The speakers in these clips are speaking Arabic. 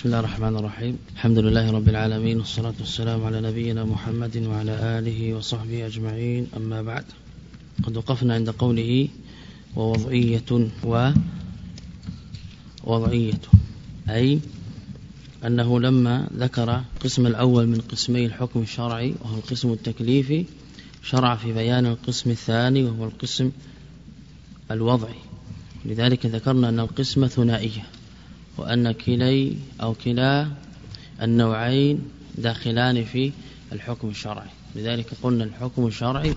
بسم الله الرحمن الرحيم. الحمد لله رب العالمين والصلاة والسلام على نبينا محمد وعلى آله وصحبه أجمعين. أما بعد قد وقفنا عند قوله ووضعية ووضعية أي أنه لما ذكر القسم الأول من قسمي الحكم الشرعي وهو القسم التكليفي شرع في بيان القسم الثاني وهو القسم الوضعي. لذلك ذكرنا أن القسم ثنائية. وأن كلي أو كلا النوعين داخلان في الحكم الشرعي. لذلك قلنا الحكم الشرعي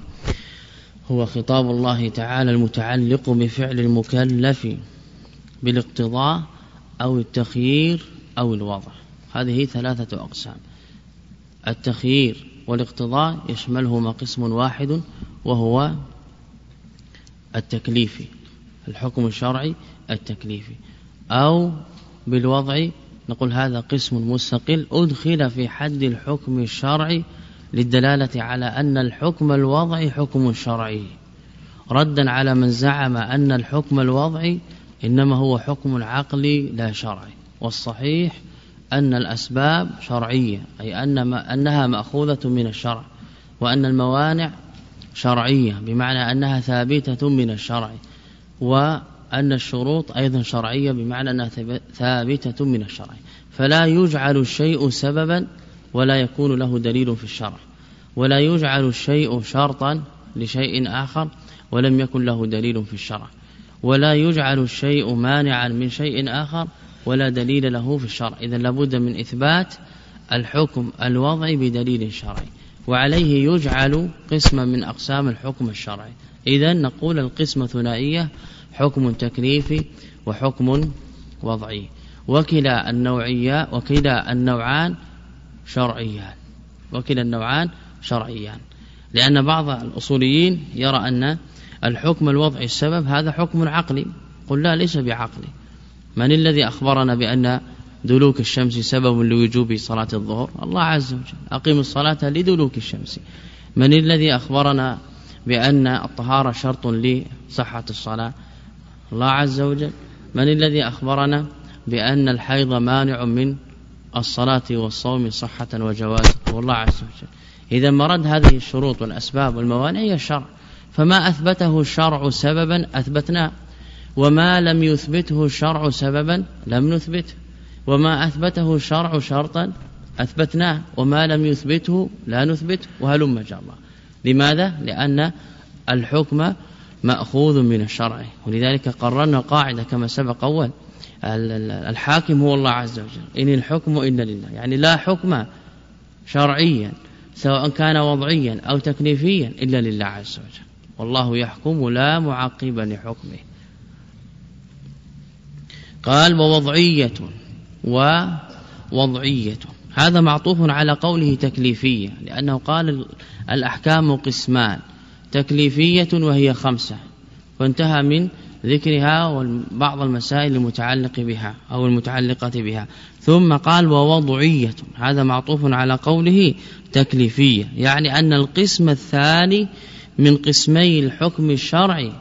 هو خطاب الله تعالى المتعلق بفعل المكلف بالاقتضاء أو التخيير أو الوضع. هذه ثلاثة أقسام. التخيير والاقتضاء يشملهما قسم واحد وهو التكليفي الحكم الشرعي التكليفي أو بالوضع نقول هذا قسم مستقل أدخل في حد الحكم الشرعي للدلالة على أن الحكم الوضعي حكم شرعي. ردا على من زعم أن الحكم الوضعي إنما هو حكم عقلي لا شرعي. والصحيح أن الأسباب شرعية أي أن أنها مأخوذة من الشرع وأن الموانع شرعية بمعنى أنها ثابتة من الشرع وأن الشروط أيضا شرعية بمعنى أنها ثابتة من الشرع. فلا يجعل الشيء سببا ولا يكون له دليل في الشرع. ولا يجعل الشيء شرطا لشيء آخر ولم يكن له دليل في الشرع. ولا يجعل الشيء مانعا من شيء آخر ولا دليل له في الشرع. إذا لابد من إثبات الحكم الوضعي بدليل شرعي. وعليه يجعل قسما من أقسام الحكم الشرعي. إذا نقول القسمة ثنائية حكم تكليفي وحكم وضعي. وكلا النوعية وكلا النوعان شرعيان. وكلا النوعان شرعيان. لأن بعض الأصوليين يرى أن الحكم الوضعي السبب هذا حكم عقلي. قل لا ليس بعقلي. من الذي أخبرنا بأن دلوك الشمس سبب لوجوب صلاة الظهر؟ الله عز وجل. أقيم الصلاة لدلوك الشمس. من الذي أخبرنا بأن الطهارة شرط لصحة الصلاة؟ الله عز وجل. من الذي أخبرنا بأن الحيض مانع من الصلاة والصوم صحة وجوازا والله عز وجل. إذا مرد هذه الشروط والأسباب والموانع هي الشرع فما أثبته الشرع سببا؟ أثبتناه. وما لم يثبته الشرع سببا؟ لم نثبته وما أثبته الشرع شرطا؟ أثبتناه. وما لم يثبته لا نثبته وهلم جرا لماذا؟ لأن الحكم مأخوذ من الشرع. ولذلك قررنا قاعدة كما سبق أول. الحاكم هو الله عز وجل. إن الحكم إلا لله. يعني لا حكم شرعيا سواء كان وضعيا أو تكليفيا إلا لله عز وجل. والله يحكم لا معقب لحكمه. قال ووضعية ووضعية. هذا معطوف على قوله تكليفية لأنه قال الأحكام قسمان. تكليفية وهي خمسة وانتهى من ذكرها وبعض المسائل المتعلق بها أو المتعلقة بها. ثم قال ووضعية هذا معطوف على قوله تكليفية يعني أن القسم الثاني من قسمي الحكم الشرعي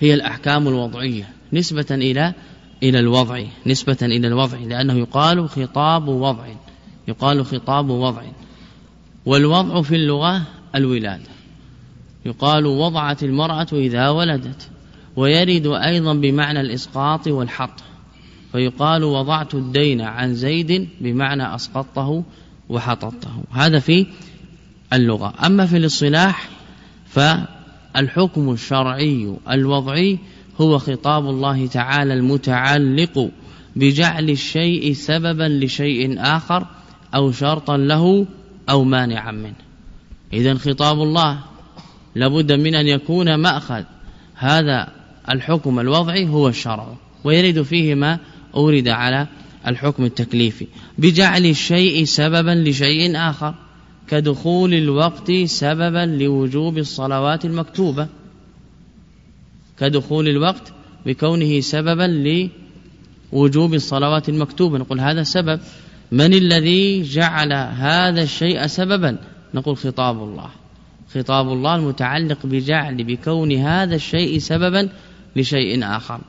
هي الأحكام الوضعية نسبة إلى إلى الوضع نسبة إلى الوضع لأنه يقال خطاب وضع يقال خطاب وضع. والوضع في اللغة الولادة. يقال وضعت المرأة إذا ولدت ويرد أيضا بمعنى الإسقاط والحط فيقال وضعت الدين عن زيد بمعنى أسقطته وحططته. هذا في اللغة. أما في الاصطلاح فالحكم الشرعي الوضعي هو خطاب الله تعالى المتعلق بجعل الشيء سببا لشيء آخر أو شرطا له أو مانعا منه. إذا خطاب الله لابد من أن يكون مأخذ. هذا الحكم الوضعي هو الشرع ويرد فيه ما أورد على الحكم التكليفي. بجعل الشيء سببا لشيء آخر كدخول الوقت سببا لوجوب الصلوات المكتوبة. كدخول الوقت بكونه سببا لوجوب الصلوات المكتوبة. نقول هذا سبب. من الذي جعل هذا الشيء سببا؟ نقول خطاب الله. خطاب الله المتعلق بجعل بكون هذا الشيء سببا لشيء آخر.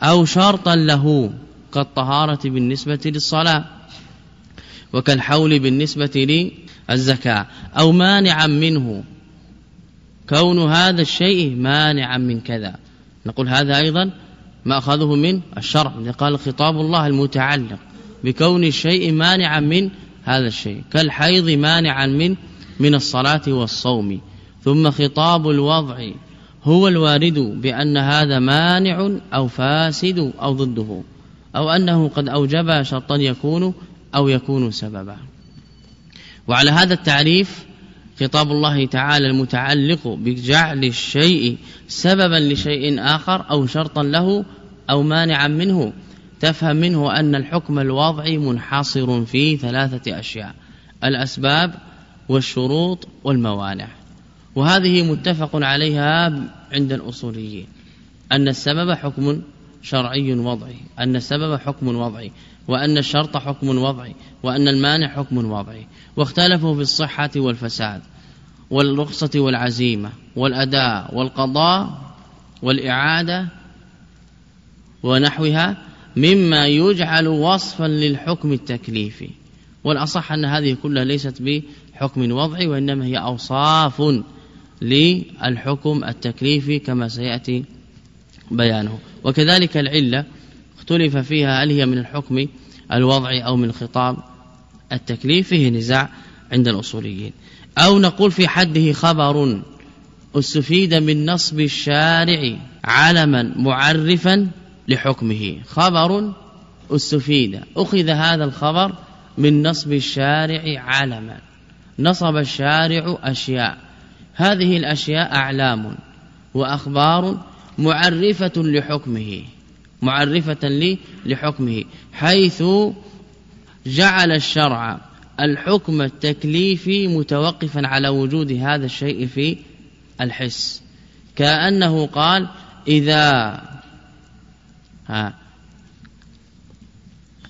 أو شرطا له كالطهارة بالنسبة للصلاة وكالحول بالنسبة للزكاة. أو مانعا منه كون هذا الشيء مانعا من كذا. نقول هذا أيضا ما أخذه من الشرع. قال خطاب الله المتعلق بكون الشيء مانعا من هذا الشيء. كالحيض مانعا من من الصلاة والصوم. ثم خطاب الوضع. هو الوارد بأن هذا مانع أو فاسد أو ضده أو أنه قد أوجب شرطا يكون أو يكون سببا. وعلى هذا التعريف خطاب الله تعالى المتعلق بجعل الشيء سببا لشيء آخر أو شرطا له أو مانعا منه. تفهم منه أن الحكم الوضعي منحصر في ثلاثة أشياء. الأسباب والشروط والموانع. وهذه متفق عليها عند الأصوليين. أن السبب حكم شرعي وضعي. أن السبب حكم وضعي. وأن الشرط حكم وضعي. وأن المانع حكم وضعي. واختلفوا في الصحة والفساد والرخصة والعزيمة والأداء والقضاء والإعادة ونحوها مما يجعل وصفا للحكم التكليفي. والأصح أن هذه كلها ليست بحكم وضعي وإنما هي أوصاف للحكم التكليفي كما سيأتي بيانه. وكذلك العلة اختلف فيها هل هي من الحكم الوضعي أو من الخطاب التكليف فيه نزاع عند الأصوليين. أو نقول في حده خبر استفيد من نصب الشارع علما معرفا لحكمه. خبر استفيد أخذ هذا الخبر من نصب الشارع علما. نصب الشارع أشياء. هذه الأشياء أعلام وأخبار معرفة لحكمه معرفة لحكمه حيث جعل الشرع الحكم التكليفي متوقفا على وجود هذا الشيء في الحس. كأنه قال إذا ها.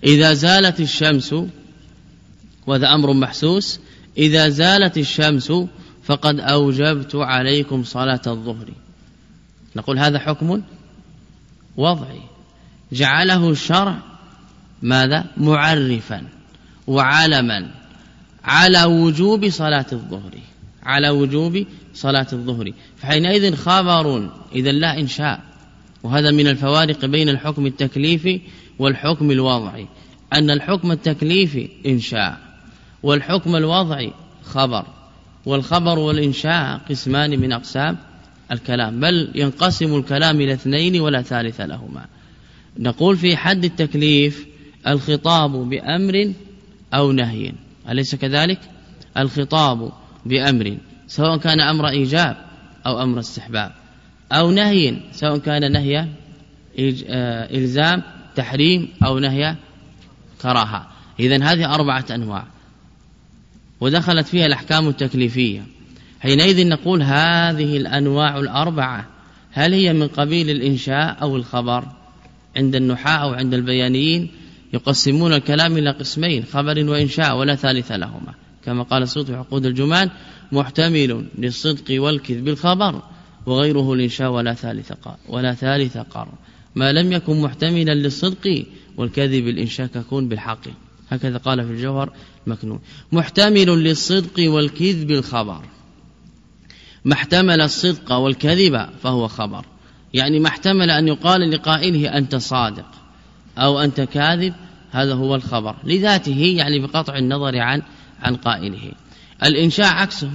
إذا زالت الشمس وهذا أمر محسوس. إذا زالت الشمس فقد أوجبت عليكم صلاة الظهر. نقول هذا حكم وضعي. جعله الشرع ماذا؟ معرفا وعلما على وجوب صلاة الظهر. على وجوب صلاة الظهر. فحينئذ خبر إذا لا إنشاء. وهذا من الفوارق بين الحكم التكليفي والحكم الوضعي. أن الحكم التكليفي إنشاء. والحكم الوضعي خبر والخبر والإنشاء قسمان من أقسام الكلام بل ينقسم الكلام إلى اثنين ولا ثالث لهما. نقول في حد التكليف الخطاب بأمر أو نهي. أليس كذلك؟ الخطاب بأمر سواء كان أمر إيجاب أو أمر استحباب أو نهي سواء كان نهي آه، إلزام تحريم أو نهي كراهة. إذا هذه أربعة أنواع. ودخلت فيها الأحكام التكليفية. حينئذ نقول هذه الأنواع الأربعة هل هي من قبيل الإنشاء أو الخبر؟ عند النحاة أو عند البيانيين يقسمون الكلام إلى قسمين خبر وإنشاء ولا ثالث لهما. كما قال في عقود الجمان محتمل للصدق والكذب الخبر وغيره الإنشاء ولا ثالث قار ولا ثالث قار ما لم يكن محتملا للصدق والكذب الإنشاء ككون بالحق. هكذا قال في الجوهر مكنون. محتمل للصدق والكذب الخبر. ما احتمل الصدق والكذب فهو خبر. يعني ما احتمل أن يقال لقائله أنت صادق أو أنت كاذب هذا هو الخبر. لذاته يعني بقطع النظر عن عن قائله. الإنشاء عكسه.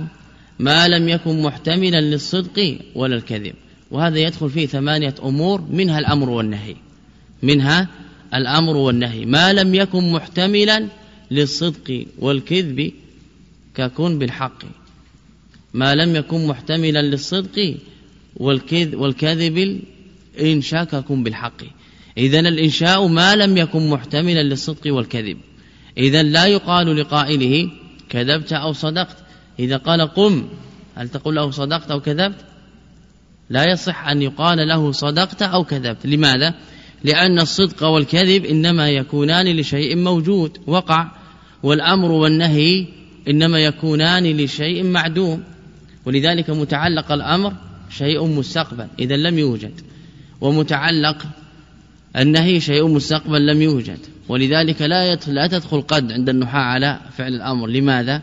ما لم يكن محتملا للصدق ولا الكذب. وهذا يدخل فيه ثمانية أمور منها الأمر والنهي. منها الأمر والنهي. ما لم يكن محتملا للصدق والكذب ككون بالحق. ما لم يكن محتملا للصدق والكذب, والكذب الإنشاء ككون بالحق. إذا الإنشاء ما لم يكن محتملا للصدق والكذب. إذا لا يقال لقائله كذبت أو صدقت. إذا قال قم هل تقول له صدقت أو كذبت؟ لا يصح أن يقال له صدقت أو كذبت. لماذا؟ لأن الصدق والكذب إنما يكونان لشيء موجود وقع. والأمر والنهي إنما يكونان لشيء معدوم. ولذلك متعلق الأمر شيء مستقبل إذا لم يوجد. ومتعلق النهي شيء مستقبل لم يوجد. ولذلك لا لا تدخل قد عند النحاة على فعل الأمر. لماذا؟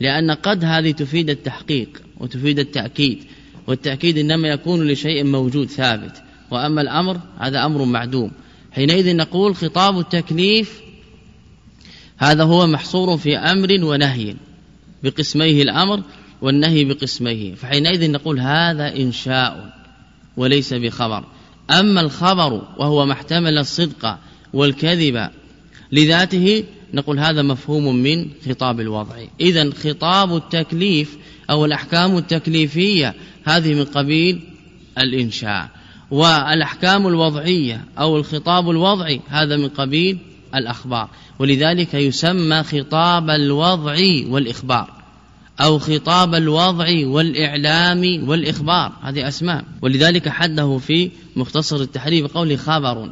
لأن قد هذه تفيد التحقيق وتفيد التأكيد. والتأكيد إنما يكون لشيء موجود ثابت. وأما الأمر هذا أمر معدوم. حينئذ نقول خطاب التكليف هذا هو محصور في أمر ونهي بقسميه الأمر والنهي بقسميه. فحينئذ نقول هذا إنشاء وليس بخبر. أما الخبر وهو محتمل الصدق والكذب لذاته نقول هذا مفهوم من خطاب الوضع. إذا خطاب التكليف أو الأحكام التكليفية هذه من قبيل الإنشاء. والأحكام الوضعية أو الخطاب الوضعي هذا من قبيل الأخبار. ولذلك يسمى خطاب الوضع والإخبار أو خطاب الوضع والإعلام والإخبار. هذه أسماء. ولذلك حده في مختصر التحرير بقول خبر.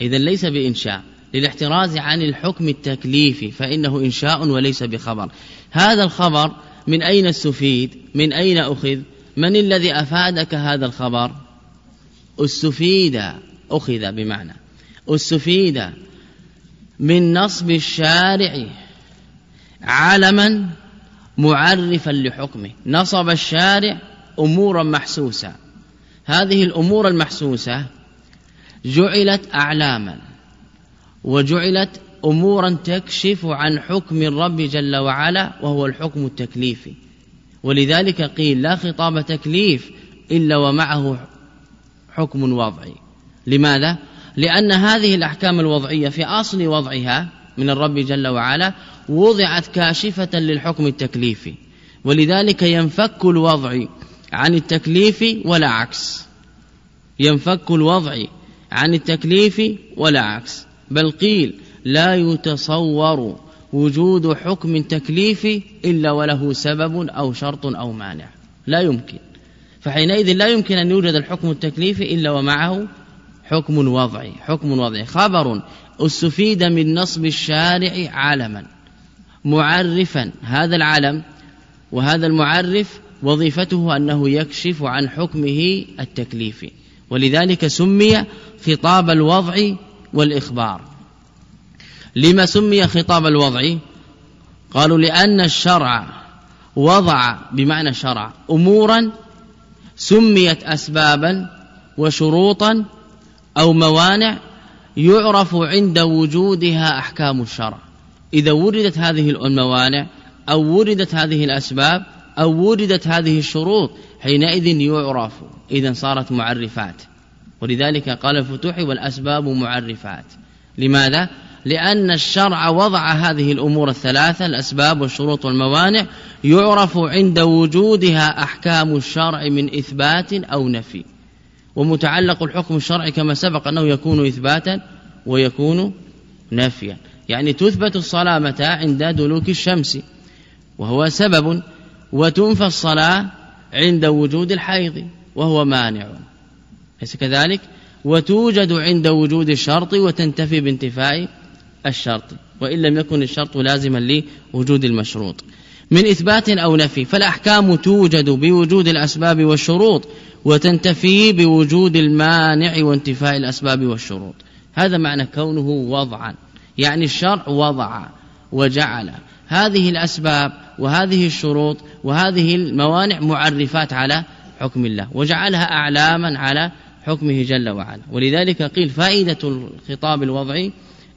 إذا ليس بإنشاء. للاحتراز عن الحكم التكليفي فإنه إنشاء وليس بخبر. هذا الخبر من أين استفيد؟ من أين أخذ؟ من الذي أفادك هذا الخبر؟ استفيد أخذ بمعنى. استفيد من نصب الشارع علما معرفا لحكمه. نصب الشارع أمورا محسوسة. هذه الأمور المحسوسة جعلت أعلاما وجعلت أمورا تكشف عن حكم الرب جل وعلا وهو الحكم التكليفي. ولذلك قيل لا خطاب تكليف إلا ومعه حكم وضعي لماذا؟ لأن هذه الأحكام الوضعية في أصل وضعها من الرب جل وعلا وضعت كاشفة للحكم التكليفي. ولذلك ينفك الوضع عن التكليف ولا عكس. ينفك الوضع عن التكليف ولا عكس. بل قيل لا يتصور وجود حكم تكليفي إلا وله سبب أو شرط أو مانع. لا يمكن. فحينئذ لا يمكن أن يوجد الحكم التكليفي إلا ومعه حكم وضعي حكم وضعي خبر أستفيد من نصب الشارع علما معرفا. هذا العلم وهذا المعرف وظيفته أنه يكشف عن حكمه التكليفي ولذلك سمي خطاب الوضع والإخبار. لما سمي خطاب الوضع؟ قالوا لأن الشرع وضع بمعنى شرع أمورا سميت أسبابا وشروطا أو موانع يعرف عند وجودها أحكام الشرع. إذا وردت هذه الموانع أو وردت هذه الأسباب أو وردت هذه الشروط حينئذ يعرف. إذا صارت معرفات. ولذلك قال الفتوح والأسباب معرفات. لماذا؟ لأن الشرع وضع هذه الأمور الثلاثة الأسباب والشروط والموانع يعرف عند وجودها أحكام الشرع من إثبات أو نفي. ومتعلق الحكم الشرعي كما سبق أنه يكون إثباتا ويكون نفيا. يعني تثبت الصلاة متى؟ عند دلوك الشمس. وهو سبب وتنفى الصلاة عند وجود الحيض وهو مانع. ليس كذلك؟ وتوجد عند وجود الشرط وتنتفي بانتفاء الشرط وإن لم يكن الشرط لازما لوجود المشروط. من إثبات أو نفي فالأحكام توجد بوجود الأسباب والشروط وتنتفي بوجود المانع وانتفاء الأسباب والشروط. هذا معنى كونه وضعا يعني الشرع وضع وجعل. هذه الأسباب وهذه الشروط وهذه الموانع معرفات على حكم الله وجعلها أعلاما على حكمه جل وعلا. ولذلك قيل فائدة الخطاب الوضعي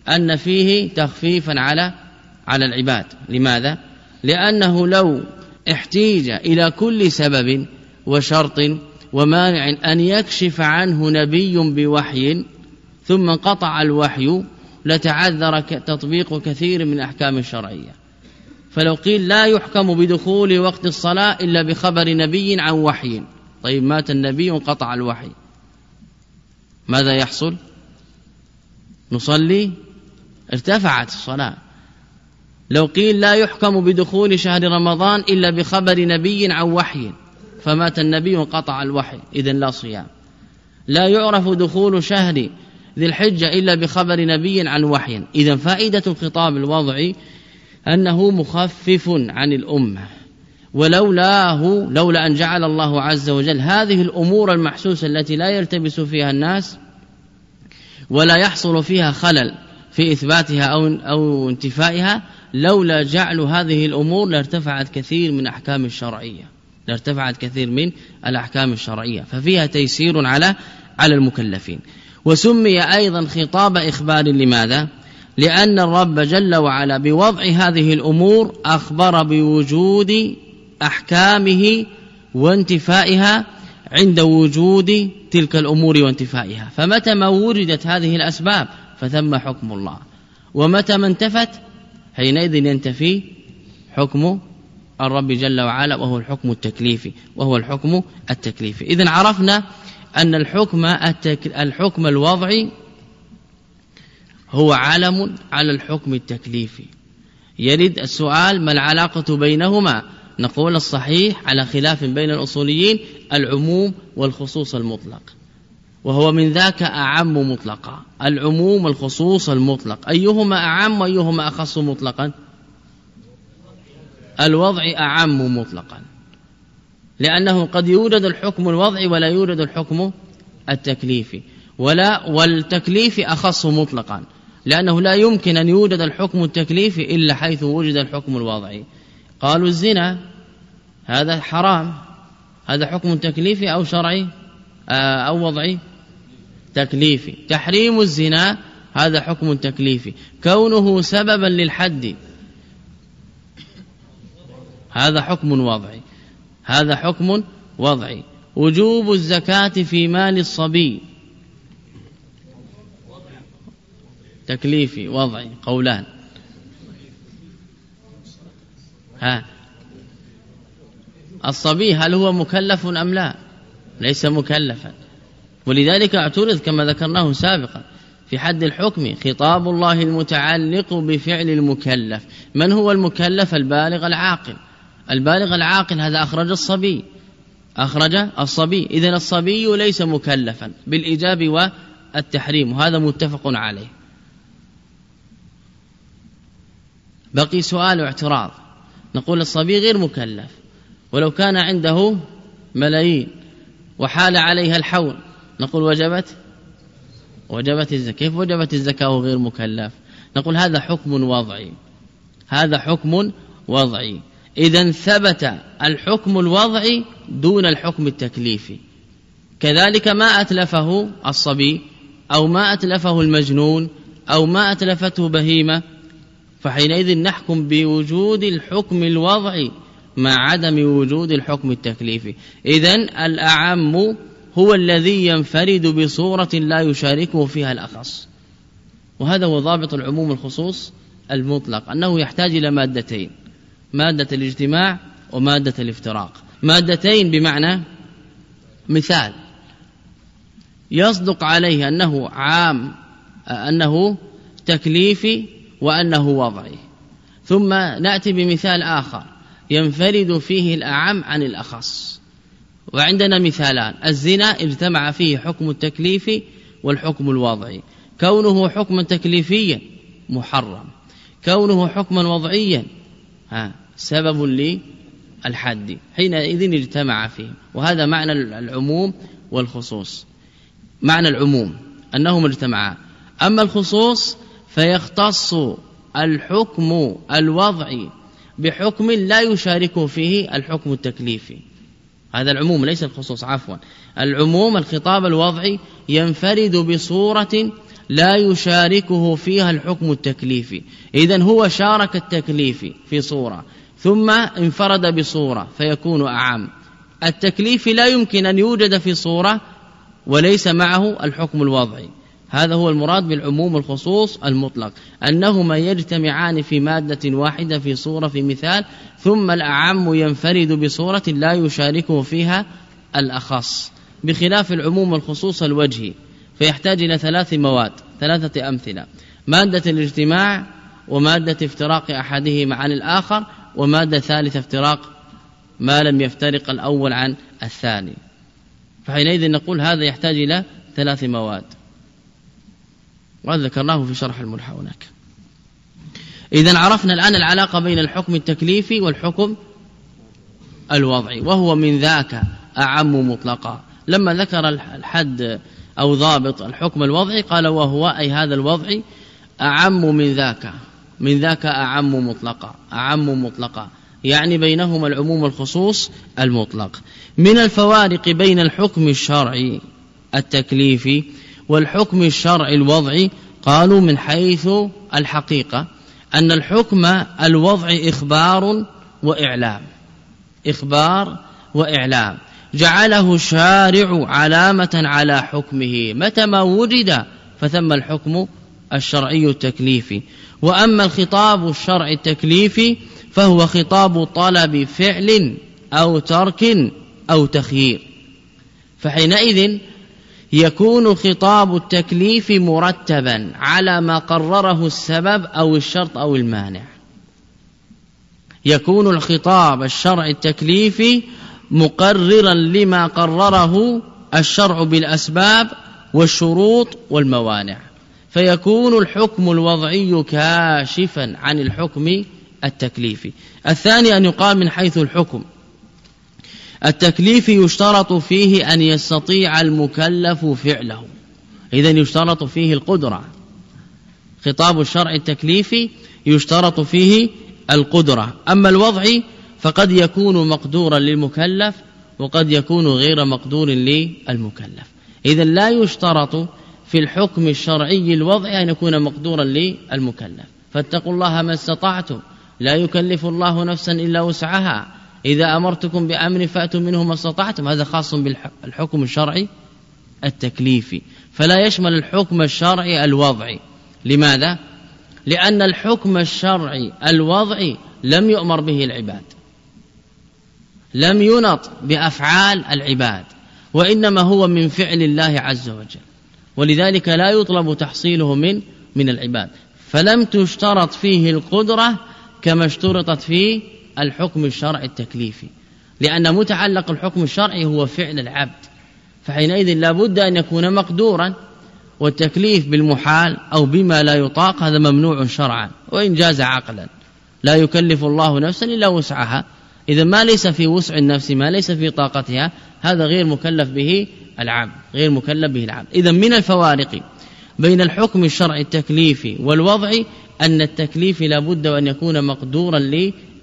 أن فيه تخفيفا على على العباد. لماذا؟ لأنه لو احتيج إلى كل سبب وشرط ومانع أن يكشف عنه نبي بوحي ثم انقطع الوحي لتعذر تطبيق كثير من الأحكام الشرعية. فلو قيل لا يحكم بدخول وقت الصلاة إلا بخبر نبي عن وحي. طيب مات النبي وانقطع الوحي. ماذا يحصل؟ نصلي ارتفعت الصلاة. لو قيل لا يحكم بدخول شهر رمضان إلا بخبر نبي عن وحي فمات النبي وانقطع الوحي إذا لا صيام. لا يعرف دخول شهر ذي الحجة إلا بخبر نبي عن وحي. إذا فائدة الخطاب الوضعي أنه مخفف عن الأمة. ولولاه لولا أن جعل الله عز وجل هذه الأمور المحسوسة التي لا يلتبس فيها الناس ولا يحصل فيها خلل في إثباتها أو, أو انتفائها لولا جعل هذه الأمور لارتفعت كثير من أحكام الشرعية. لارتفعت كثير من الأحكام الشرعية. ففيها تيسير على على المكلفين. وسمي أيضا خطاب إخبار لماذا؟ لأن الرب جل وعلا بوضع هذه الأمور أخبر بوجود أحكامه وانتفائها عند وجود تلك الأمور وانتفائها. فمتى ما وردت هذه الأسباب فثم حكم الله. ومتى ما انتفت؟ حينئذ ينتفي حكم الرب جل وعلا وهو الحكم التكليفي وهو الحكم التكليفي. إذا عرفنا أن الحكم الحكم الوضعي هو علم على الحكم التكليفي. يرد السؤال ما العلاقة بينهما؟ نقول الصحيح على خلاف بين الأصوليين العموم والخصوص المطلق. وهو من ذاك أعم مطلقا. العموم والخصوص المطلق. أيهما أعم وأيهما أخص مطلقا؟ الوضع أعم مطلقا. لأنه قد يوجد الحكم الوضعي ولا يوجد الحكم التكليفي ولا والتكليف أخص مطلقا. لأنه لا يمكن أن يوجد الحكم التكليفي إلا حيث وجد الحكم الوضعي قالوا الزنا هذا حرام. هذا حكم تكليفي أو شرعي آه، أو وضعي. تكليفي تحريم الزنا هذا حكم تكليفي كونه سببا للحد. هذا حكم وضعي هذا حكم وضعي وجوب الزكاة في مال الصبي. تكليفي وضعي قولان. ها. الصبي هل هو مكلف أم لا؟ ليس مكلفا. ولذلك اعترض كما ذكرناه سابقا في حد الحكم خطاب الله المتعلق بفعل المكلف. من هو المكلف؟ البالغ العاقل. البالغ العاقل هذا أخرج الصبي. أخرج الصبي. إذن الصبي ليس مكلفا بالإيجاب والتحريم وهذا متفق عليه. بقي سؤال واعتراض. نقول الصبي غير مكلف. ولو كان عنده ملايين وحال عليها الحول نقول وجبت؟ وجبت الزكاة. كيف وجبت الزكاة وهو غير مكلف؟ نقول هذا حكم وضعي. هذا حكم وضعي. إذا ثبت الحكم الوضعي دون الحكم التكليفي. كذلك ما أتلفه الصبي أو ما أتلفه المجنون أو ما أتلفته بهيمة. فحينئذ نحكم بوجود الحكم الوضعي مع عدم وجود الحكم التكليفي. إذا الأعم هو الذي ينفرد بصورة لا يشاركه فيها الأخص. وهذا هو ضابط العموم الخصوص المطلق أنه يحتاج إلى مادتين مادة الاجتماع ومادة الافتراق. مادتين بمعنى مثال. يصدق عليه أنه عام أنه تكليفي وأنه وضعي. ثم نأتي بمثال آخر ينفرد فيه الأعم عن الأخص. وعندنا مثالان. الزنا اجتمع فيه حكم التكليف والحكم الوضعي. كونه حكما تكليفيا محرم. كونه حكما وضعيا ها سبب للحد. حينئذ اجتمع فيه. وهذا معنى العموم والخصوص. معنى العموم أنهما اجتمعا. أما الخصوص فيختص الحكم الوضعي بحكم لا يشاركه فيه الحكم التكليفي. هذا العموم ليس الخصوص عفوا. العموم الخطاب الوضعي ينفرد بصورة لا يشاركه فيها الحكم التكليفي. إذا هو شارك التكليف في صورة ثم انفرد بصورة فيكون أعم. التكليف لا يمكن أن يوجد في صورة وليس معه الحكم الوضعي. هذا هو المراد بالعموم الخصوص المطلق أنهما يجتمعان في مادة واحدة في صورة في مثال ثم الأعم ينفرد بصورة لا يشاركه فيها الأخص. بخلاف العموم الخصوص الوجهي فيحتاج إلى ثلاث مواد ثلاثة أمثلة مادة الاجتماع ومادة افتراق أحدهما عن الآخر ومادة ثالثة افتراق ما لم يفترق الأول عن الثاني. فحينئذ نقول هذا يحتاج إلى ثلاث مواد. وهذا ذكرناه في شرح الملحى هناك. إذا عرفنا الآن العلاقة بين الحكم التكليفي والحكم الوضعي وهو من ذاك أعم مطلقا. لما ذكر الحد أو ضابط الحكم الوضعي قال وهو أي هذا الوضع أعم من ذاك من ذاك أعم مطلقا أعم مطلقا يعني بينهما العموم والخصوص المطلق. من الفوارق بين الحكم الشرعي التكليفي والحكم الشرعي الوضعي قالوا من حيث الحقيقة أن الحكم الوضعي إخبار وإعلام. إخبار وإعلام. جعله الشارع علامة على حكمه. متى ما وجد فثم الحكم الشرعي التكليفي وأما الخطاب الشرعي التكليفي فهو خطاب طلب فعل أو ترك أو تخيير. فحينئذ يكون خطاب التكليف مرتبا على ما قرره السبب أو الشرط أو المانع. يكون الخطاب الشرعي التكليفي مقررا لما قرره الشرع بالأسباب والشروط والموانع. فيكون الحكم الوضعي كاشفا عن الحكم التكليفي الثاني أن يقال من حيث الحكم. التكليف يشترط فيه أن يستطيع المكلف فعله. إذا يشترط فيه القدرة. خطاب الشرع التكليفي يشترط فيه القدرة. أما الوضع فقد يكون مقدورا للمكلف وقد يكون غير مقدور للمكلف. إذا لا يشترط في الحكم الشرعي الوضع أن يكون مقدورا للمكلف. فاتقوا الله ما استطعتم. لا يكلف الله نفسا إلا وسعها. إذا أمرتكم بأمر فأتوا منه ما استطعتم. هذا خاص بالحكم الشرعي التكليفي. فلا يشمل الحكم الشرعي الوضعي. لماذا؟ لأن الحكم الشرعي الوضعي لم يؤمر به العباد. لم ينط بأفعال العباد وإنما هو من فعل الله عز وجل. ولذلك لا يطلب تحصيله من من العباد. فلم تشترط فيه القدرة كما اشترطت في الحكم الشرعي التكليفي. لأن متعلق الحكم الشرعي هو فعل العبد. فحينئذ لا بد أن يكون مقدورا والتكليف بالمحال أو بما لا يطاق هذا ممنوع شرعا. وإن جاز عقلا. لا يكلف الله نفسا إلا وسعها. إذا ما ليس في وسع النفس ما ليس في طاقتها هذا غير مكلف به العبد غير مكلف به العبد. إذا من الفوارق بين الحكم الشرعي التكليفي والوضعي أن التكليف لا بد أن يكون مقدورا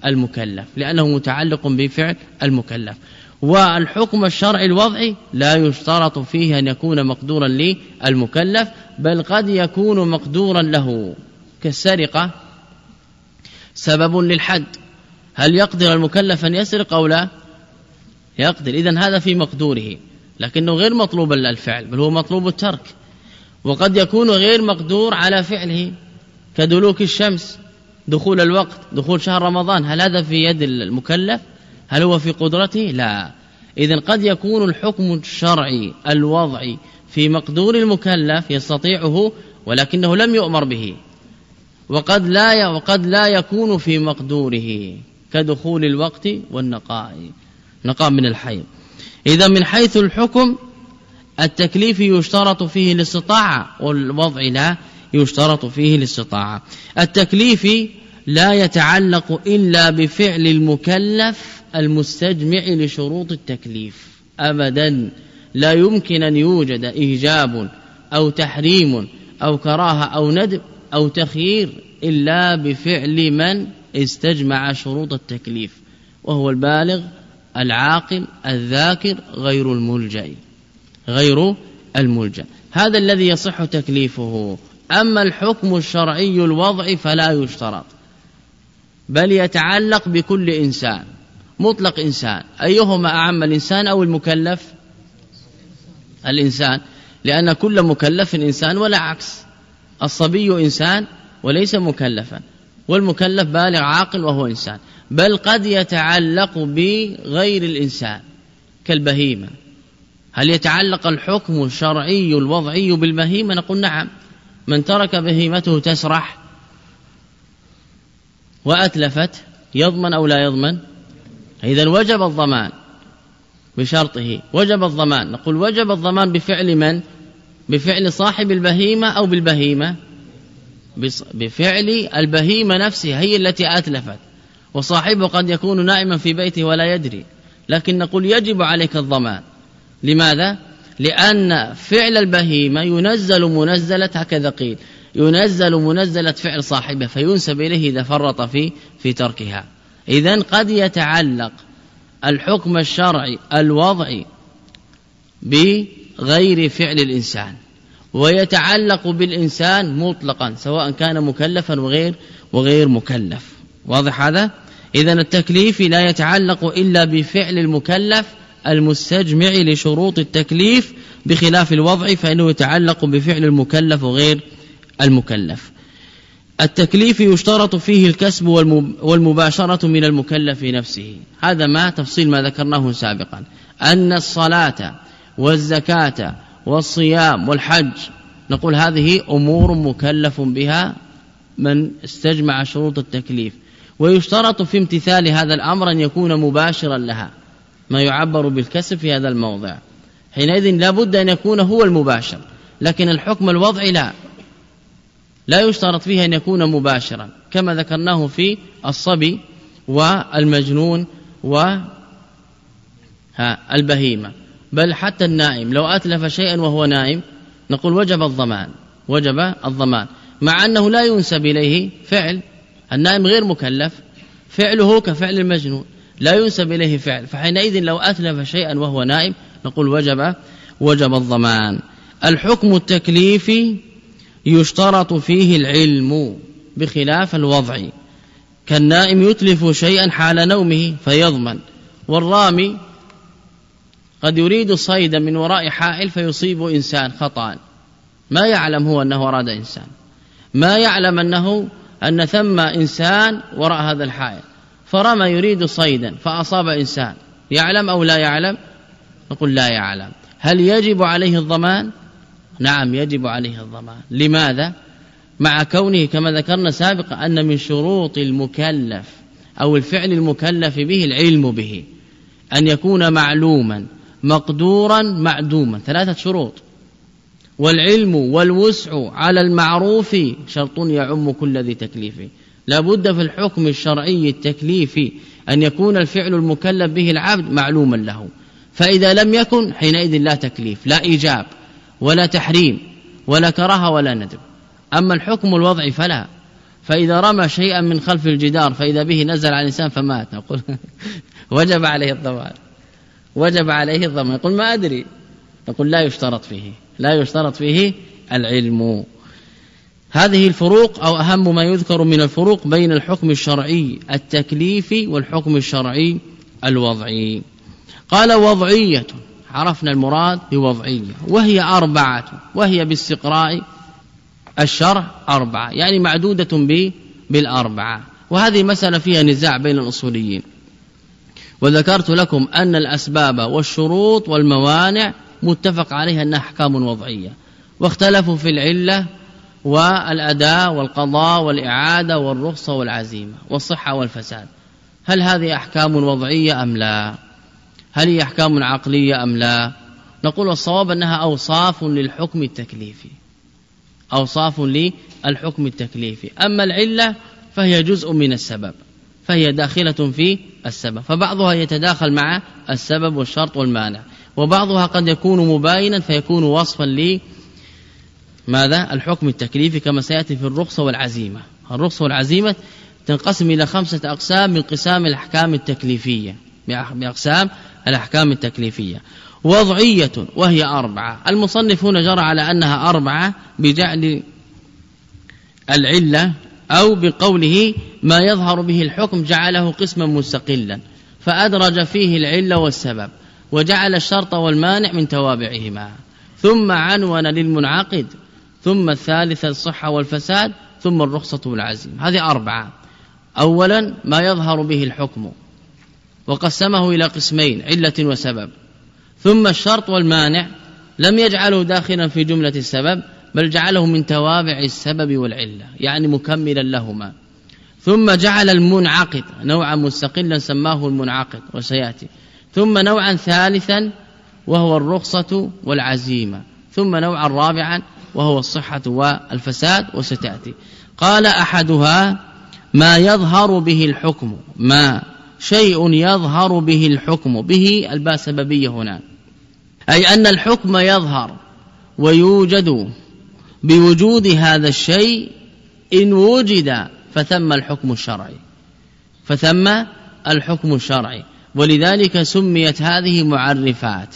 للمكلف لأنه متعلق بفعل المكلف. والحكم الشرعي الوضعي لا يشترط فيه أن يكون مقدورا للمكلف بل قد يكون مقدورا له. كالسرقة سبب للحد. هل يقدر المكلف أن يسرق أو لا؟ يقدر. إذن هذا في مقدوره لكنه غير مطلوب الفعل بل هو مطلوب الترك. وقد يكون غير مقدور على فعله كدلوك الشمس. دخول الوقت دخول شهر رمضان هل هذا في يد المكلف؟ هل هو في قدرته؟ لا. إذن قد يكون الحكم الشرعي الوضعي في مقدور المكلف يستطيعه ولكنه لم يؤمر به. وقد لا وقد لا يكون في مقدوره كدخول الوقت والنقاء نقاء من الحي إذا من حيث الحكم التكليف يشترط فيه الاستطاعة والوضع لا يشترط فيه الاستطاعة. التكليف لا يتعلق إلا بفعل المكلف المستجمع لشروط التكليف. أبدا لا يمكن أن يوجد إيجاب أو تحريم أو كراهة أو ندب أو تخيير إلا بفعل من استجمع شروط التكليف وهو البالغ العاقل الذاكر غير الملجأ غير الملجأ هذا الذي يصح تكليفه. أما الحكم الشرعي الوضع فلا يشترط بل يتعلق بكل إنسان مطلق إنسان أيهما أعم الإنسان أو المكلف؟ الإنسان لأن كل مكلف إنسان ولا عكس الصبي إنسان وليس مكلفا والمكلف بالغ عاقل وهو إنسان بل قد يتعلق بغير الإنسان كالبهيمة. هل يتعلق الحكم الشرعي الوضعي بالبهيمة؟ نقول نعم. من ترك بهيمته تسرح وأتلفت يضمن أو لا يضمن؟ إذا وجب الضمان بشرطه وجب الضمان. نقول وجب الضمان بفعل من؟ بفعل صاحب البهيمة أو بالبهيمة؟ بفعل البهيمة نفسها هي التي أتلفت. وصاحبه قد يكون نائما في بيته ولا يدري. لكن نقول يجب عليك الضمان. لماذا؟ لأن فعل البهيمة ينزل منزلة هكذا قيل ينزل منزلة فعل صاحبه فينسب إليه إذا فرط في في تركها. إذا قد يتعلق الحكم الشرعي الوضعي بغير فعل الإنسان ويتعلق بالإنسان مطلقا سواء كان مكلفا وغير وغير مكلف. واضح هذا؟ إذا التكليف لا يتعلق إلا بفعل المكلف المستجمع لشروط التكليف بخلاف الوضع فإنه يتعلق بفعل المكلف وغير المكلف. التكليف يشترط فيه الكسب والمباشرة من المكلف نفسه. هذا ما تفصيل ما ذكرناه سابقا. أن الصلاة والزكاة والصيام والحج نقول هذه أمور مكلف بها من استجمع شروط التكليف. ويشترط في امتثال هذا الأمر أن يكون مباشرا لها. ما يعبر بالكسب في هذا الموضع. حينئذ لا بد أن يكون هو المباشر لكن الحكم الوضعي لا. لا يشترط فيه أن يكون مباشرا كما ذكرناه في الصبي والمجنون و البهيمة. بل حتى النائم لو أتلف شيئا وهو نائم نقول وجب الضمان وجب الضمان. مع أنه لا ينسب إليه فعل. النائم غير مكلف فعله كفعل المجنون. لا ينسب إليه فعل. فحينئذ لو أتلف شيئا وهو نائم نقول وجب وجب الضمان. الحكم التكليفي يشترط فيه العلم بخلاف الوضع. كالنائم يتلف شيئا حال نومه فيضمن والرامي قد يريد صيدا من وراء حائل فيصيب إنسان خطأ. ما يعلم هو أنه أراد إنسان. ما يعلم أنه أن ثم إنسان وراء هذا الحائل. فرمى يريد صيدا فأصاب إنسان. يعلم أو لا يعلم؟ نقول لا يعلم. هل يجب عليه الضمان؟ نعم يجب عليه الضمان. لماذا؟ مع كونه كما ذكرنا سابقا أن من شروط المكلف أو الفعل المكلف به العلم به أن يكون معلوما مقدورا معدوما. ثلاثة شروط. والعلم والوسع على المعروف شرط يعم كل ذي تكليف لا بد في الحكم الشرعي التكليفي أن يكون الفعل المكلف به العبد معلوما له. فإذا لم يكن حينئذ لا تكليف لا إيجاب ولا تحريم ولا كراهة ولا ندب. أما الحكم الوضعي فلا. فإذا رمى شيئا من خلف الجدار فإذا به نزل على الإنسان فمات. نقول وجب عليه الضمان. وجب عليه الضمان. يقول ما أدري. نقول لا يشترط فيه. لا يشترط فيه العلم. هذه الفروق أو أهم ما يذكر من الفروق بين الحكم الشرعي التكليفي والحكم الشرعي الوضعي. قال وضعية عرفنا المراد بوضعية وهي أربعة وهي باستقراء الشرع أربعة يعني معدودة بالأربعة. وهذه مسألة فيها نزاع بين الأصوليين. وذكرت لكم أن الأسباب والشروط والموانع متفق عليها أنها أحكام وضعية. واختلفوا في العلة والأداء والقضاء والإعادة والرخصة والعزيمة والصحة والفساد. هل هذه أحكام وضعية أم لا؟ هل هي أحكام عقلية أم لا؟ نقول الصواب أنها أوصاف للحكم التكليفي. أوصاف للحكم التكليفي. أما العلة فهي جزء من السبب فهي داخلة في السبب فبعضها يتداخل مع السبب والشرط والمانع وبعضها قد يكون مباينا فيكون وصفا لي ماذا؟ الحكم التكليفي كما سيأتي في الرخصة والعزيمة. الرخصة والعزيمة تنقسم إلى خمسة أقسام من قسام الأحكام التكليفية. بأقسام الأحكام التكليفية. وضعية وهي أربعة. المصنف هنا جرى على أنها أربعة بجعل العلة أو بقوله ما يظهر به الحكم جعله قسما مستقلا. فأدرج فيه العلة والسبب وجعل الشرط والمانع من توابعهما. ثم عنون للمنعقد ثم الثالثة الصحة والفساد ثم الرخصة والعزيم هذه أربعة. أولا ما يظهر به الحكم وقسمه إلى قسمين علة وسبب. ثم الشرط والمانع لم يجعله داخلا في جملة السبب بل جعله من توابع السبب والعلة يعني مكملا لهما. ثم جعل المنعقد نوعا مستقلا سماه المنعقد وسيأتي. ثم نوعا ثالثا وهو الرخصة والعزيمة. ثم نوعا رابعا وهو الصحة والفساد وستأتي. قال أحدها ما يظهر به الحكم ما شيء يظهر به الحكم. به الباء سببيه هنا. أي أن الحكم يظهر ويوجد بوجود هذا الشيء إن وجد فثم الحكم الشرعي. فثم الحكم الشرعي. ولذلك سميت هذه معرفات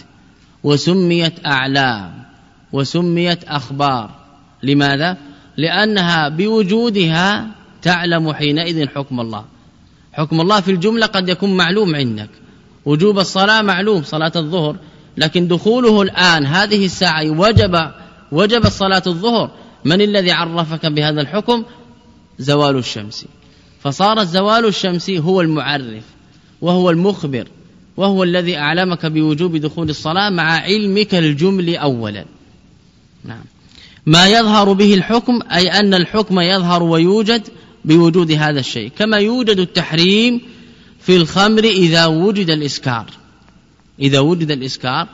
وسميت أعلام. وسميت أخبار. لماذا؟ لأنها بوجودها تعلم حينئذ حكم الله. حكم الله في الجملة قد يكون معلوم عندك. وجوب الصلاة معلوم صلاة الظهر. لكن دخوله الآن هذه الساعة وجب وجب الصلاة الظهر. من الذي عرفك بهذا الحكم؟ زوال الشمس. فصار الزوال الشمسي هو المعرف وهو المخبر وهو الذي أعلمك بوجوب دخول الصلاة مع علمك الجمل أولا. نعم. ما يظهر به الحكم أي أن الحكم يظهر ويوجد بوجود هذا الشيء. كما يوجد التحريم في الخمر إذا وجد الإسكار. إذا وجد الإسكار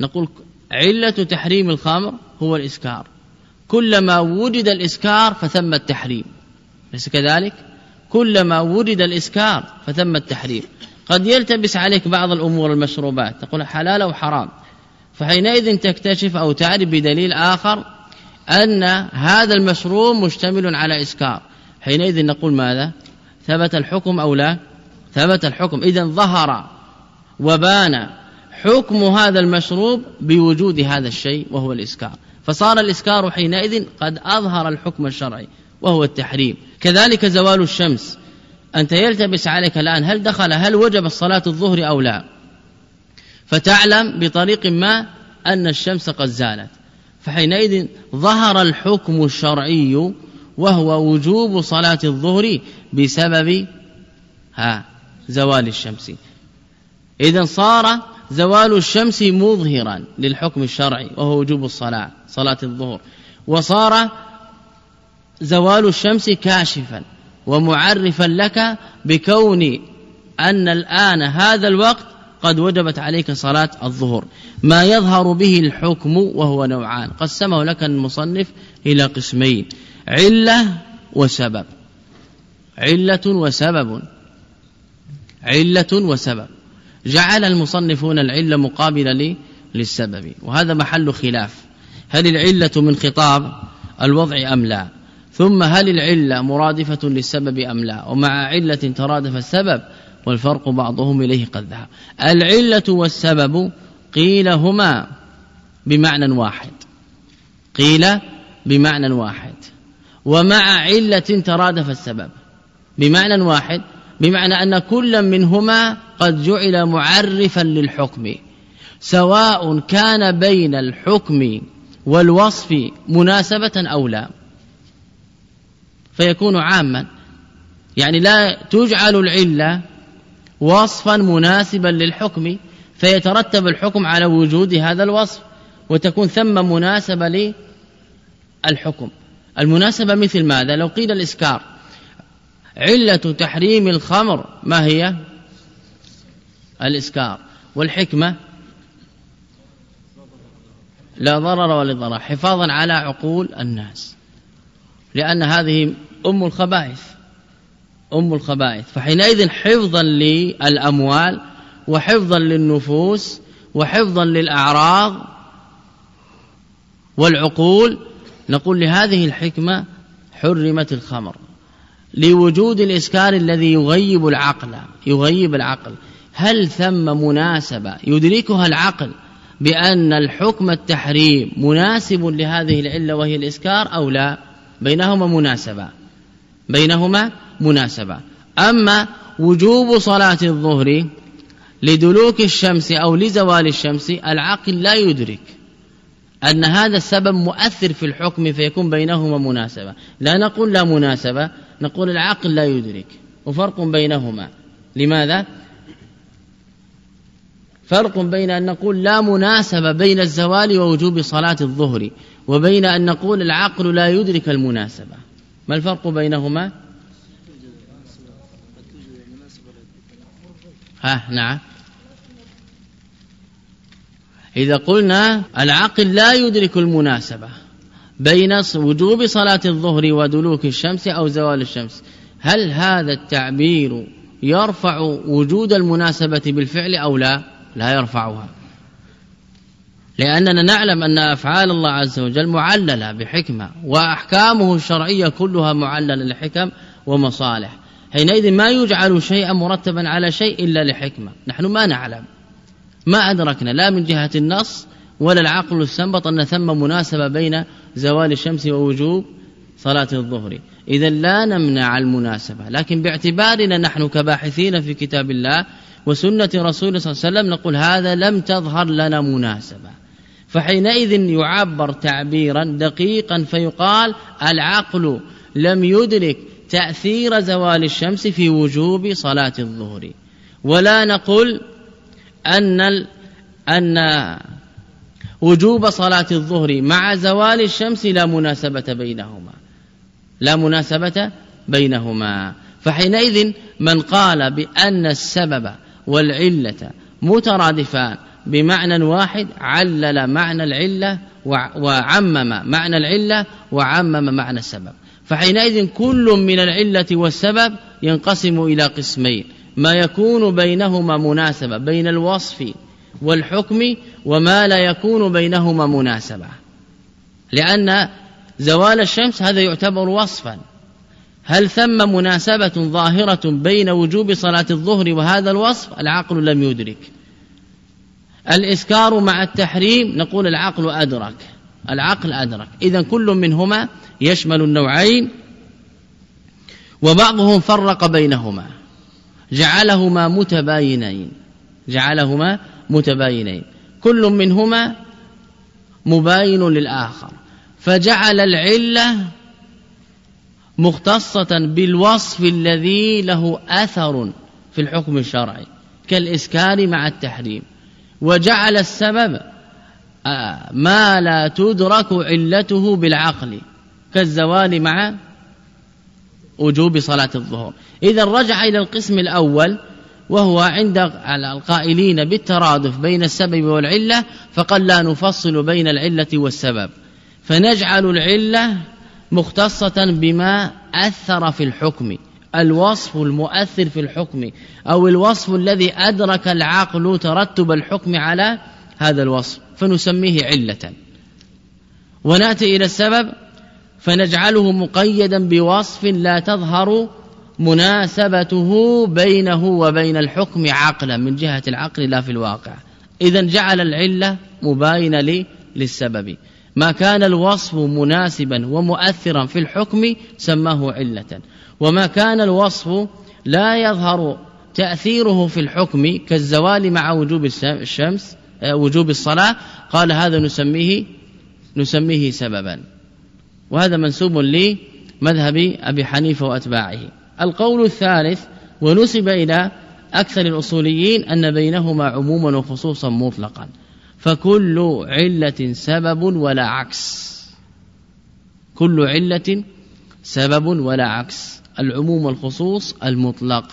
نقول علة تحريم الخمر هو الإسكار. كلما وجد الإسكار فثم التحريم. ليس كذلك؟ كلما وجد الإسكار فثم التحريم. قد يلتبس عليك بعض الأمور المشروبات. تقول حلال أو حرام. فحينئذ تكتشف أو تعرف بدليل آخر أن هذا المشروب مشتمل على إسكار. حينئذ نقول ماذا؟ ثبت الحكم أو لا؟ ثبت الحكم. إذا ظهر وبان حكم هذا المشروب بوجود هذا الشيء وهو الإسكار. فصار الإسكار حينئذ قد أظهر الحكم الشرعي وهو التحريم. كذلك زوال الشمس. أنت يلتبس عليك الآن هل دخل هل وجب الصلاة الظهر أو لا؟ فتعلم بطريق ما أن الشمس قد زالت. فحينئذ ظهر الحكم الشرعي وهو وجوب صلاة الظهر بسبب ها زوال الشمس. إذا صار زوال الشمس مظهرا للحكم الشرعي وهو وجوب الصلاة صلاة الظهر. وصار زوال الشمس كاشفا ومعرفا لك بكون أن الآن هذا الوقت قد وجبت عليك صلاة الظهر. ما يظهر به الحكم وهو نوعان. قسمه لك المصنف إلى قسمين. علة وسبب. علة وسبب. علة وسبب. جعل المصنفون العلة مقابلة للسبب. وهذا محل خلاف. هل العلة من خطاب الوضع أم لا؟ ثم هل العلة مرادفة للسبب أم لا؟ ومع علة ترادف السبب والفرق بعضهم إليه قد ذهب. العلة والسبب قيل هما بمعنى واحد. قيل بمعنى واحد. ومع علة ترادف السبب. بمعنى واحد بمعنى أن كل منهما قد جعل معرفا للحكم. سواء كان بين الحكم والوصف مناسبة أو لا. فيكون عاما. يعني لا تجعل العلة وصفا مناسبا للحكم فيترتب الحكم على وجود هذا الوصف وتكون ثم مناسبة للحكم. المناسبة مثل ماذا؟ لو قيل الإسكار علة تحريم الخمر ما هي؟ الإسكار. والحكمة؟ لا ضرر ولا ضرر حفاظا على عقول الناس لأن هذه أم الخبائث. أم الخبائث. فحينئذ حفظا للأموال وحفظا للنفوس وحفظا للأعراض والعقول نقول لهذه الحكمة حرمت الخمر لوجود الإسكار الذي يغيب العقل يغيب العقل. هل ثم مناسبة؟ يدركها العقل بأن الحكم التحريم مناسب لهذه العلة وهي الإسكار أو لا؟ بينهما مناسبة. بينهما مناسبة. أما وجوب صلاة الظهر لدلوك الشمس أو لزوال الشمس العقل لا يدرك أن هذا السبب مؤثر في الحكم فيكون بينهما مناسبة. لا نقول لا مناسبة نقول العقل لا يدرك وفرق بينهما. لماذا؟ فرق بين أن نقول لا مناسبة بين الزوال ووجوب صلاة الظهر وبين أن نقول العقل لا يدرك المناسبة. ما الفرق بينهما؟ ها نعم. إذا قلنا العقل لا يدرك المناسبة بين وجوب صلاة الظهر ودلوك الشمس أو زوال الشمس هل هذا التعبير يرفع وجود المناسبة بالفعل أو لا؟ لا يرفعها. لأننا نعلم أن أفعال الله عز وجل معللة بحكمة وأحكامه الشرعية كلها معللة لحكم ومصالح. حينئذ ما يجعل شيئا مرتبا على شيء إلا لحكمة. نحن ما نعلم. ما أدركنا. لا من جهة النص ولا العقل السنبط أن ثم مناسبة بين زوال الشمس ووجوب صلاة الظهر. إذا لا نمنع المناسبة. لكن باعتبارنا نحن كباحثين في كتاب الله وسنة رسول صلى الله عليه وسلم نقول هذا لم تظهر لنا مناسبة. فحينئذ يعبر تعبيرا دقيقا فيقال العقل لم يدرك تأثير زوال الشمس في وجوب صلاة الظهر. ولا نقول أن أن وجوب صلاة الظهر مع زوال الشمس لا مناسبة بينهما. لا مناسبة بينهما. فحينئذ من قال بأن السبب والعلة مترادفان بمعنى واحد علل معنى العلة وعمم معنى العلة وعمم معنى السبب. فحينئذ كل من العلة والسبب ينقسم إلى قسمين. ما يكون بينهما مناسبة بين الوصف والحكم وما لا يكون بينهما مناسبة. لأن زوال الشمس هذا يعتبر وصفا. هل ثم مناسبة ظاهرة بين وجوب صلاة الظهر وهذا الوصف؟ العقل لم يدرك. الإسكار مع التحريم نقول العقل أدرك. العقل أدرك. إذا كل منهما يشمل النوعين وبعضهم فرق بينهما. جعلهما متباينين. جعلهما متباينين. كل منهما مباين للآخر. فجعل العلة مختصة بالوصف الذي له أثر في الحكم الشرعي كالإسكار مع التحريم. وجعل السبب ما لا تدرك علته بالعقل كالزوال مع وجوب صلاة الظهر. إذا رجع إلى القسم الأول وهو عند القائلين بالترادف بين السبب والعلة فقد لا نفصل بين العلة والسبب. فنجعل العلة مختصة بما أثر في الحكم الوصف المؤثر في الحكم أو الوصف الذي أدرك العقل ترتب الحكم على هذا الوصف فنسميه علة. ونأتي إلى السبب فنجعله مقيدا بوصف لا تظهر مناسبته بينه وبين الحكم عقلا من جهة العقل لا في الواقع. إذا جعل العلة مباينة للسبب. ما كان الوصف مناسبا ومؤثرا في الحكم سماه علة. وما كان الوصف لا يظهر تأثيره في الحكم كالزوال مع وجوب الشمس وجوب الصلاة قال هذا نسميه نسميه سببا. وهذا منسوب لمذهب أبي حنيفة وأتباعه. القول الثالث ونسب إلى أكثر الأصوليين أن بينهما عموما وخصوصا مطلقا. فكل علة سبب ولا عكس. كل علة سبب ولا عكس. العموم والخصوص المطلق.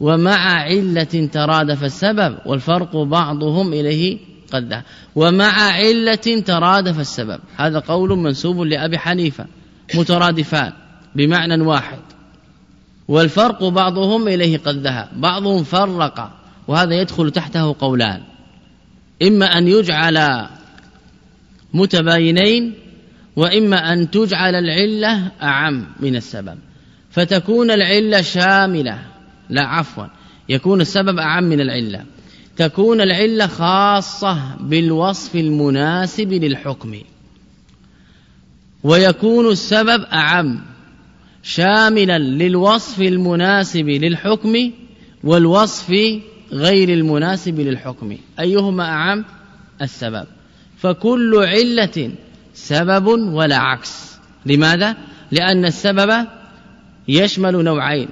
ومع علة ترادف السبب والفرق بعضهم إليه قد ومع علة ترادف السبب هذا قول منسوب لأبي حنيفة مترادفان بمعنى واحد. والفرق بعضهم إليه قد ذهب. بعضهم فرق وهذا يدخل تحته قولان. إما أن يجعل متباينين وإما أن تجعل العلة أعم من السبب. فتكون العلة شاملة. لا عفوا يكون السبب أعم من العلة. تكون العلة خاصة بالوصف المناسب للحكم. ويكون السبب أعم شاملا للوصف المناسب للحكم والوصف غير المناسب للحكم. أيهما أعم؟ السبب. فكل علة سبب ولا عكس. لماذا؟ لأن السبب يشمل نوعين.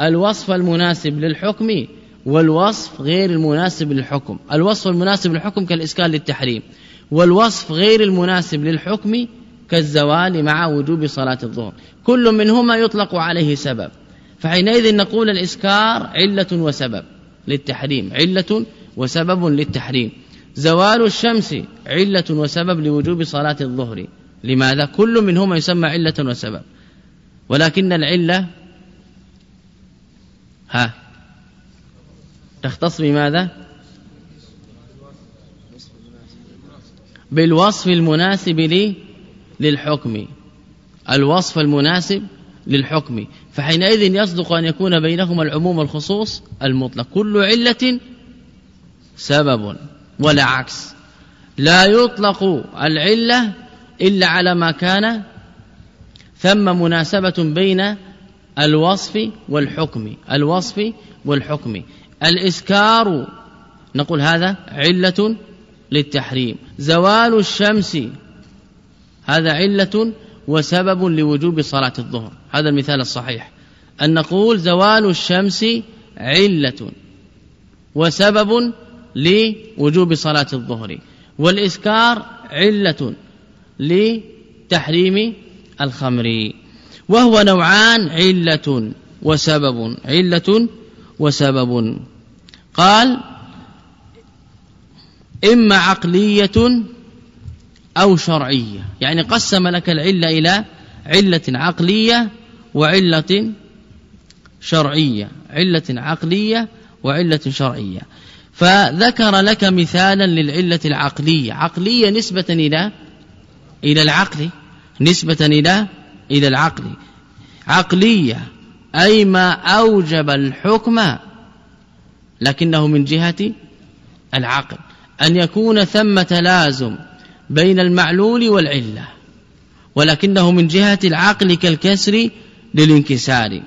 الوصف المناسب للحكم والوصف غير المناسب للحكم. الوصف المناسب للحكم كالإسكان للتحريم والوصف غير المناسب للحكم كالزوال مع وجوب صلاة الظهر. كل منهما يطلق عليه سبب. فحينئذ نقول الإسكار علة وسبب للتحريم علة وسبب للتحريم. زوال الشمس علة وسبب لوجوب صلاة الظهر. لماذا؟ كل منهما يسمى علة وسبب. ولكن العلة ها تختص بماذا بالوصف المناسب لي للحكم الوصف المناسب للحكم فحينئذ يصدق أن يكون بينهما العموم والخصوص المطلق كل علة سبب ولا عكس لا يطلق العلة إلا على ما كان ثم مناسبة بين الوصف والحكم الوصف والحكم. الإسكار نقول هذا علة للتحريم. زوال الشمس هذا علة وسبب لوجوب صلاة الظهر. هذا المثال الصحيح. أن نقول زوال الشمس علة وسبب لوجوب صلاة الظهر. والإسكار علة لتحريم الخمر. وهو نوعان علة وسبب علة وسبب. قال إما عقلية أو شرعية. يعني قسم لك العلة إلى علة عقلية وعلة شرعية. علة عقلية وعلة شرعية. فذكر لك مثالا للعلة العقلية. عقلية نسبة إلى إلى العقل نسبة إلى إلى العقل. عقلية أي ما أوجب الحكم لكنه من جهة العقل. أن يكون ثم تلازم بين المعلول والعلة ولكنه من جهة العقل كالكسر للانكسار.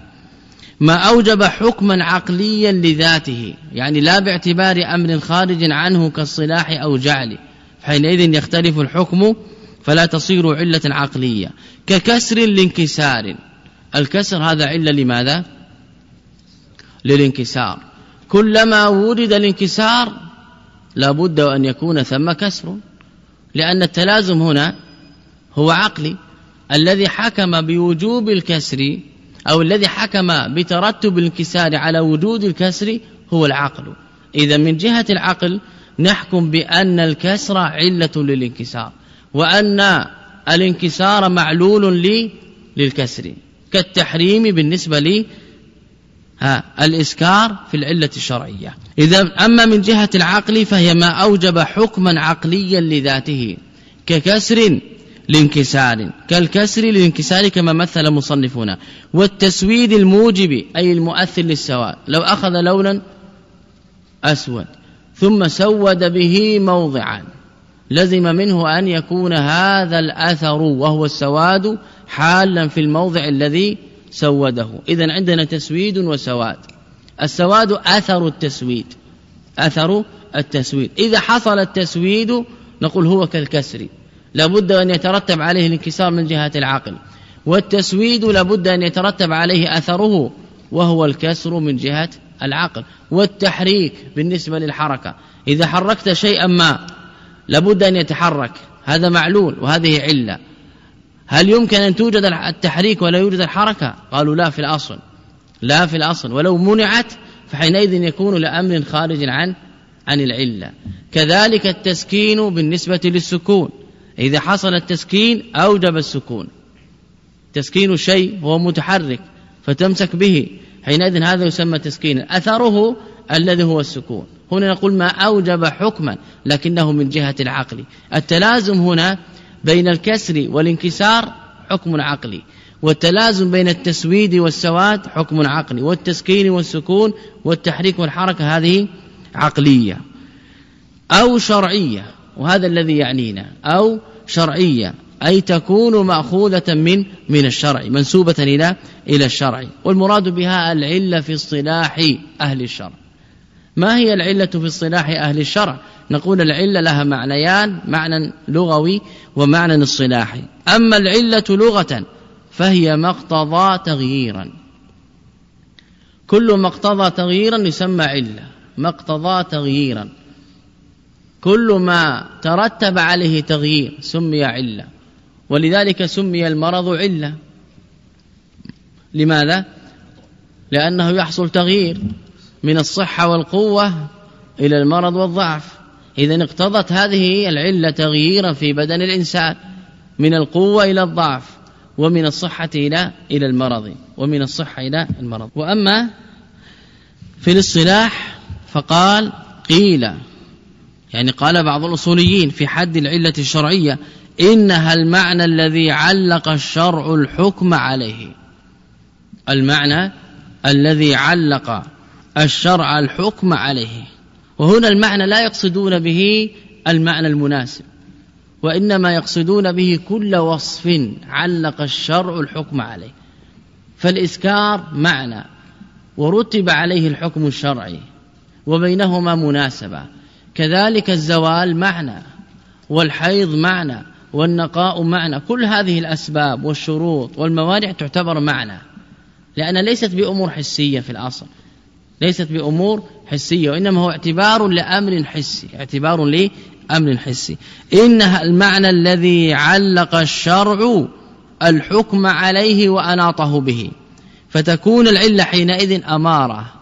ما أوجب حكما عقليا لذاته يعني لا باعتبار أمر خارج عنه كالصلاح أو جعل حينئذ يختلف الحكم فلا تصير علة عقلية. ككسر لانكسار. الكسر هذا علة لماذا؟ للانكسار. كلما وجد الانكسار لابد أن يكون ثم كسر لأن التلازم هنا هو عقلي. الذي حكم بوجوب الكسر أو الذي حكم بترتب الانكسار على وجود الكسر هو العقل. إذا من جهة العقل نحكم بأن الكسر علة للانكسار وأن الانكسار معلول لي للكسر كالتحريم بالنسبة لي ها الإسكار في العلة الشرعية. إذا أما من جهة العقل فهي ما أوجب حكما عقليا لذاته ككسر لانكسار كالكسر للانكسار كما مثل مصنفنا. والتسويد الموجب أي المؤثر للسواد لو أخذ لونا أسود ثم سود به موضعا. لزم منه أن يكون هذا الأثر وهو السواد حالا في الموضع الذي سوده. إذا عندنا تسويد وسواد. السواد أثر التسويد. أثر التسويد. إذا حصل التسويد نقول هو كالكسر. لابد أن يترتب عليه الانكسار من جهة العقل والتسويد لابد أن يترتب عليه أثره وهو الكسر من جهة العقل والتحريك بالنسبة للحركة. إذا حركت شيئا ما لابد أن يتحرك. هذا معلول وهذه علة. هل يمكن أن توجد التحريك ولا يوجد الحركة؟ قالوا لا في الأصل. لا في الأصل. ولو منعت فحينئذ يكون لأمر خارج عن عن العلة. كذلك التسكين بالنسبة للسكون. إذا حصل التسكين أوجب السكون. تسكين الشيء هو متحرك فتمسك به. حينئذ هذا يسمى تسكينا أثره الذي هو السكون. هنا نقول ما أوجب حكما. لكنه من جهة العقل. التلازم هنا بين الكسر والانكسار حكم عقلي والتلازم بين التسويد والسواد حكم عقلي والتسكين والسكون والتحريك والحركة هذه عقلية أو شرعية وهذا الذي يعنينا أو شرعية أي تكون مأخوذة من من الشرع منسوبة إلى إلى الشرع. والمراد بها العلة في اصطلاح أهل الشرع. ما هي العلة في اصطلاح أهل الشرع؟ نقول العلة لها معنيان معنى لغوي ومعنى اصطلاحي. أما العلة لغة فهي ما اقتضى تغييرا. كل ما اقتضى تغييرا يسمى علة. ما اقتضى تغييرا. كل ما ترتب عليه تغيير سمي علة. ولذلك سمي المرض علة. لماذا؟ لأنه يحصل تغيير من الصحة والقوة إلى المرض والضعف. إذا اقتضت هذه العلة تغييرا في بدن الإنسان من القوة إلى الضعف ومن الصحة إلى إلى المرض ومن الصحة إلى المرض. وأما في الاصطلاح فقال قيل يعني قال بعض الأصوليين في حد العلة الشرعية إنها المعنى الذي علق الشرع الحكم عليه. المعنى الذي علق الشرع الحكم عليه. وهنا المعنى لا يقصدون به المعنى المناسب وإنما يقصدون به كل وصف علق الشرع الحكم عليه. فالإسكار معنى ورتب عليه الحكم الشرعي وبينهما مناسبة. كذلك الزوال معنى والحيض معنى والنقاء معنى. كل هذه الأسباب والشروط والموانع تعتبر معنى لأن ليست بأمور حسية في الأصل. ليست بأمور حسية وإنما هو اعتبار لأمر حسي اعتبار لأمر حسي. إنها المعنى الذي علق الشرع الحكم عليه وأناطه به. فتكون العلة حينئذ أمارة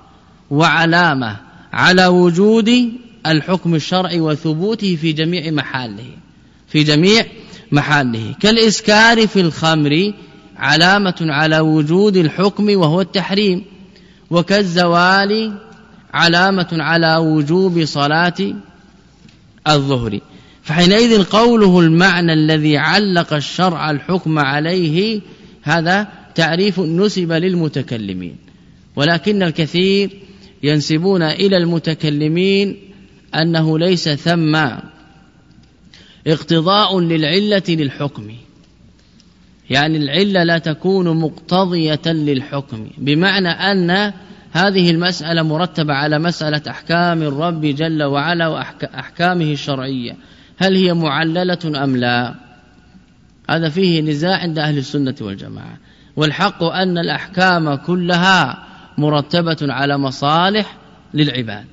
وعلامة على وجود الحكم الشرعي وثبوته في جميع محاله في جميع محاله كالإسكار في الخمر علامة على وجود الحكم وهو التحريم. وكالزوال علامة على وجوب صلاة الظهر. فحينئذ قوله المعنى الذي علق الشرع الحكم عليه هذا تعريف نسب للمتكلمين. ولكن الكثير ينسبون إلى المتكلمين أنه ليس ثم اقتضاء للعلة للحكم. يعني العلة لا تكون مقتضية للحكم بمعنى أن هذه المسألة مرتبة على مسألة أحكام الرب جل وعلا وأحكامه الشرعية. هل هي معللة أم لا؟ هذا فيه نزاع عند أهل السنة والجماعة. والحق أن الأحكام كلها مرتبة على مصالح للعباد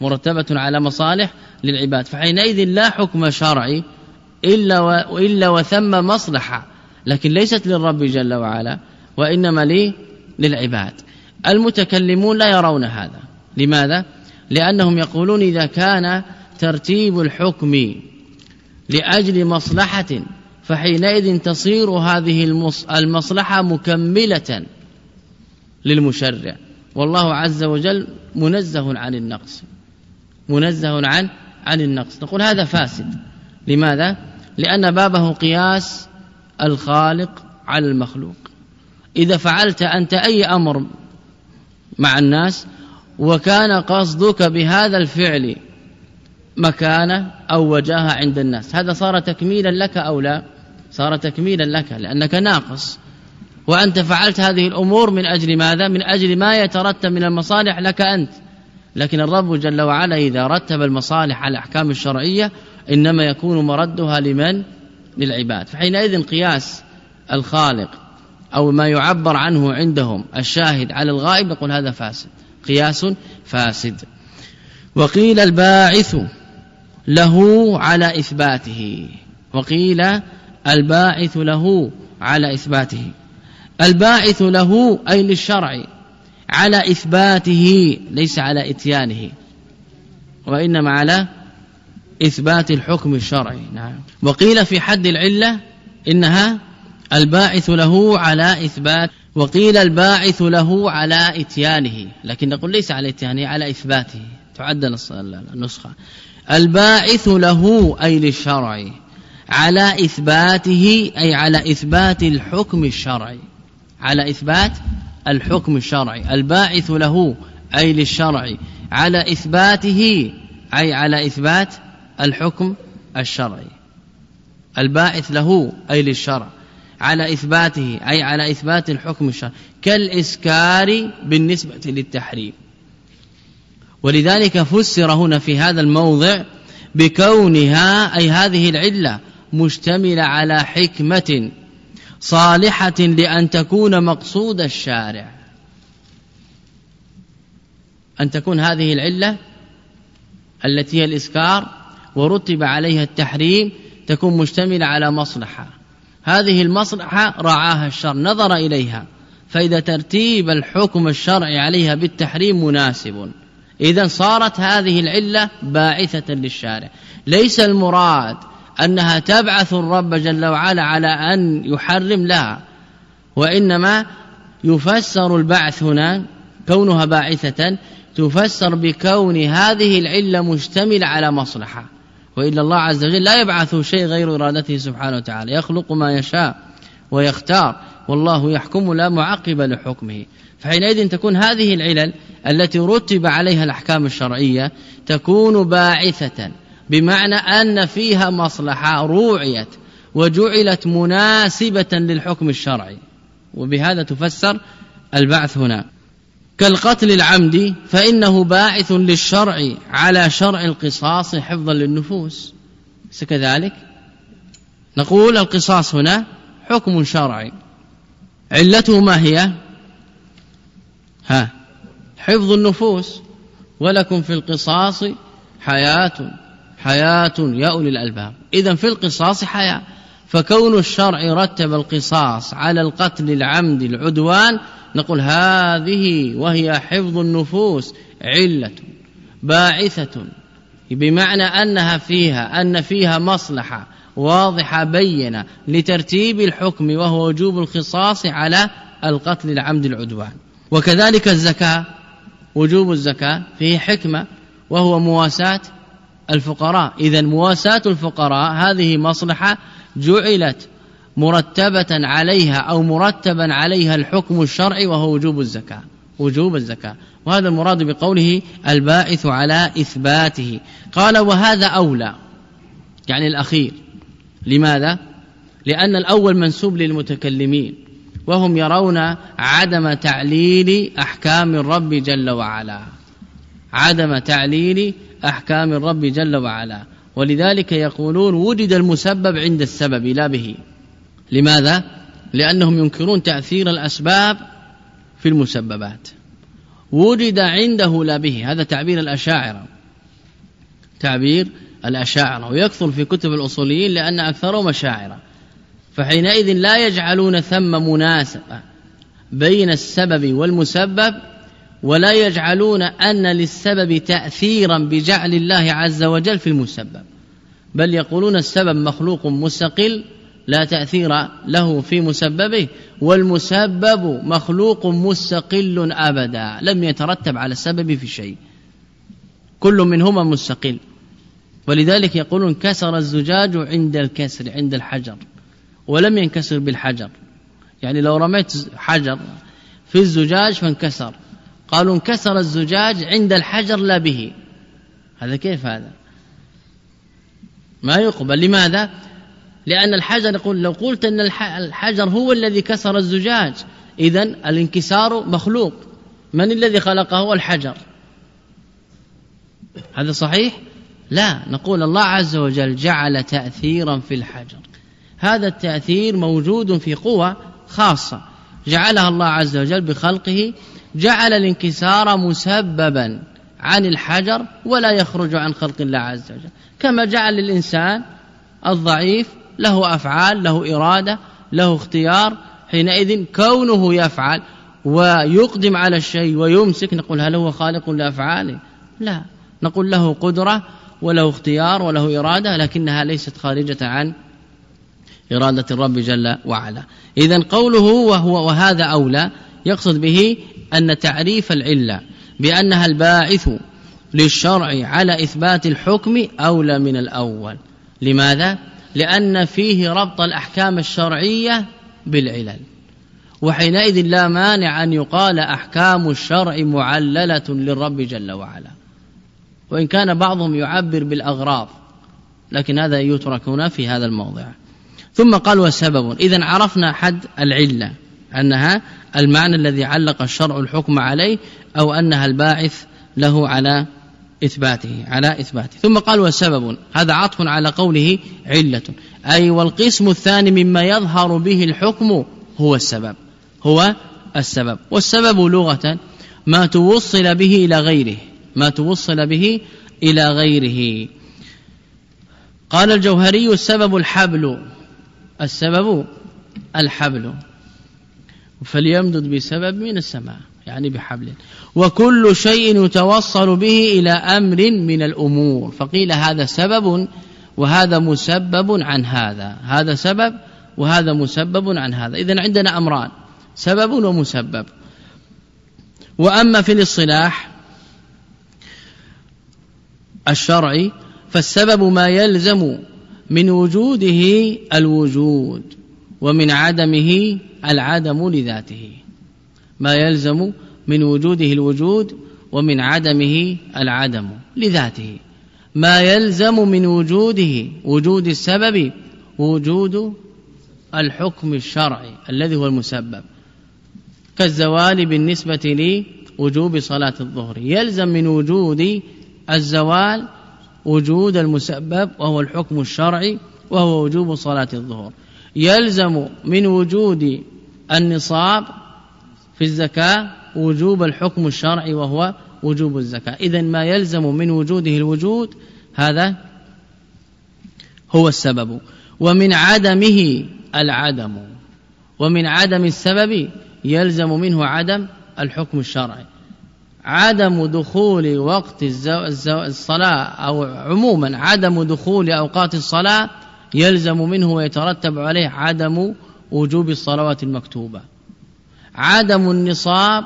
مرتبة على مصالح للعباد. فحينئذ لا حكم شرعي إلا, وثم مصلحة. لكن ليست للرب جل وعلا وإنما لي للعباد. المتكلمون لا يرون هذا. لماذا؟ لأنهم يقولون إذا كان ترتيب الحكم لأجل مصلحة فحينئذ تصير هذه المصلحة مكملة للمشرع. والله عز وجل منزه عن النقص. منزه عن عن النقص. نقول هذا فاسد. لماذا؟ لأن بابه قياس الخالق على المخلوق. إذا فعلت أنت أي أمر مع الناس وكان قصدك بهذا الفعل مكانه أو وجاهه عند الناس هذا صار تكميلا لك أو لا؟ صار تكميلا لك لأنك ناقص. وأنت فعلت هذه الأمور من أجل ماذا؟ من أجل ما يترتب من المصالح لك أنت. لكن الرب جل وعلا إذا رتب المصالح على الأحكام الشرعية إنما يكون مردها لمن؟ للعباد. فحينئذ قياس الخالق أو ما يعبر عنه عندهم الشاهد على الغائب نقول هذا فاسد. قياس فاسد. وقيل الباعث له على إثباته. وقيل الباعث له على إثباته. الباعث له أي للشرع على إثباته ليس على إتيانه. وإنما على إثبات الحكم الشرعي. نعم. وقيل في حد العلة إنها الباعث له على إثبات وقيل الباعث له على إتيانه لكن نقول ليس على إتيانه على إثباته. تعدل النسخة. الباعث له أي للشرع على إثباته أي على إثبات الحكم الشرعي. على إثبات الحكم الشرعي. الباعث له أي للشرع على إثباته أي على إثبات الحكم الشرعي. الباعث له أي للشرع على إثباته أي على إثبات الحكم الشرعي كالإسكار بالنسبة للتحريم. ولذلك فسر هنا في هذا الموضع بكونها أي هذه العلة مشتملة على حكمة صالحة لأن تكون مقصود الشارع. أن تكون هذه العلة التي هي الإسكار ورتب عليها التحريم تكون مشتملة على مصلحة. هذه المصلحة رعاها الشر نظر إليها. فإذا ترتيب الحكم الشرعي عليها بالتحريم مناسب. إذا صارت هذه العلة باعثة للشارع. ليس المراد أنها تبعث الرب جل وعلا على أن يحرم لها وإنما يفسر البعث هنا كونها باعثة تفسر بكون هذه العلة مشتملة على مصلحة. وإلا الله عز وجل لا يبعث شيء غير إرادته سبحانه وتعالى. يخلق ما يشاء ويختار. والله يحكم لا معقب لحكمه. فحينئذ تكون هذه العلل التي رتب عليها الأحكام الشرعية تكون باعثة بمعنى أن فيها مصلحة روعيت وجعلت مناسبة للحكم الشرعي. وبهذا تفسر البعث هنا. كالقتل العمد فإنه باعث للشرع على شرع القصاص حفظا للنفوس. كذلك؟ نقول القصاص هنا حكم شرعي. علته ما هي؟ ها حفظ النفوس. ولكم في القصاص حياة حياة يا أولي الألباب. إذا في القصاص حياة. فكون الشرع رتب القصاص على القتل العمد العدوان نقول هذه وهي حفظ النفوس علة باعثة بمعنى أنها فيها أن فيها مصلحة واضحة بينة لترتيب الحكم وهو وجوب الخصاص على القتل العمد العدوان. وكذلك الزكاة وجوب الزكاة فيه حكمة وهو مواساة الفقراء. إذا مواساة الفقراء هذه مصلحة جعلت مرتبة عليها أو مرتبا عليها الحكم الشرعي وهو وجوب الزكاة. وجوب الزكاة. وهذا المراد بقوله الباعث على إثباته. قال وهذا أولى. يعني الأخير. لماذا؟ لأن الأول منسوب للمتكلمين. وهم يرون عدم تعليل أحكام الرب جل وعلا. عدم تعليل أحكام الرب جل وعلا. ولذلك يقولون وجد المسبب عند السبب لا به. لماذا؟ لأنهم ينكرون تأثير الأسباب في المسببات. وجد عنده لا به هذا تعبير الأشاعرة. تعبير الأشاعرة. ويكثر في كتب الأصوليين لأن أكثرهم أشاعرة فحينئذ لا يجعلون ثم مناسبة بين السبب والمسبب ولا يجعلون أن للسبب تأثيرا بجعل الله عز وجل في المسبب. بل يقولون السبب مخلوق مستقل لا تأثير له في مسببه والمسبب مخلوق مستقل أبدا لم يترتب على السبب في شيء. كل منهما مستقل. ولذلك يقولون كسر الزجاج عند الكسر عند الحجر ولم ينكسر بالحجر. يعني لو رميت حجر في الزجاج فانكسر. قالوا انكسر الزجاج عند الحجر لا به. هذا كيف هذا؟ ما يقبل. لماذا؟ لأن الحجر يقول لو قلت أن الحجر هو الذي كسر الزجاج إذا الانكسار مخلوق. من الذي خلقه؟ الحجر. هذا صحيح؟ لا. نقول الله عز وجل جعل تأثيرا في الحجر. هذا التأثير موجود في قوة خاصة. جعلها الله عز وجل بخلقه جعل الانكسار مسببا عن الحجر ولا يخرج عن خلق الله عز وجل. كما جعل الإنسان الضعيف له أفعال له إرادة له اختيار. حينئذ كونه يفعل ويقدم على الشيء ويمسك نقول هل هو خالق لأفعاله لا. نقول له قدرة وله اختيار وله إرادة لكنها ليست خارجة عن إرادة الرب جل وعلا. إذا قوله وهو وهذا أولى يقصد به أن تعريف العلة بأنها الباعث للشرع على إثبات الحكم أولى من الأول. لماذا؟ لأن فيه ربط الأحكام الشرعية بالعلل. وحينئذ لا مانع أن يقال أحكام الشرع معللة للرب جل وعلا. وإن كان بعضهم يعبر بالأغراض لكن هذا يترك هنا في هذا الموضع. ثم قال وسبب. إذا عرفنا حد العلة أنها المعنى الذي علق الشرع الحكم عليه أو أنها الباعث له على إثباته على إثباته. ثم قال وسبب هذا عطف على قوله علة. أي والقسم الثاني مما يظهر به الحكم هو السبب. هو السبب. والسبب لغة ما توصل به إلى غيره. ما توصل به إلى غيره. قال الجوهري السبب الحبل. السبب الحبل. فليمدد بسبب من السماء. يعني بحبل. وكل شيء يتوصل به إلى أمر من الأمور. فقيل هذا سبب وهذا مسبب عن هذا. هذا سبب وهذا مسبب عن هذا. إذن عندنا أمران. سبب ومسبب. وأما في الاصطلاح الشرعي فالسبب ما يلزم من وجوده الوجود ومن عدمه العدم لذاته. ما يلزم من وجوده الوجود ومن عدمه العدم لذاته. ما يلزم من وجوده وجود السبب وجود الحكم الشرعي الذي هو المسبب. كالزوال بالنسبة لوجوب صلاة الظهر. يلزم من وجود الزوال وجود المسبب وهو الحكم الشرعي وهو وجوب صلاة الظهر. يلزم من وجود النصاب في الزكاة وجوب الحكم الشرعي وهو وجوب الزكاة. إذا ما يلزم من وجوده الوجود هذا هو السبب. ومن عدمه العدم. ومن عدم السبب يلزم منه عدم الحكم الشرعي. عدم دخول وقت الصلاة أو عموما عدم دخول أوقات الصلاة يلزم منه ويترتب عليه عدم وجوب الصلوات المكتوبة. عدم النصاب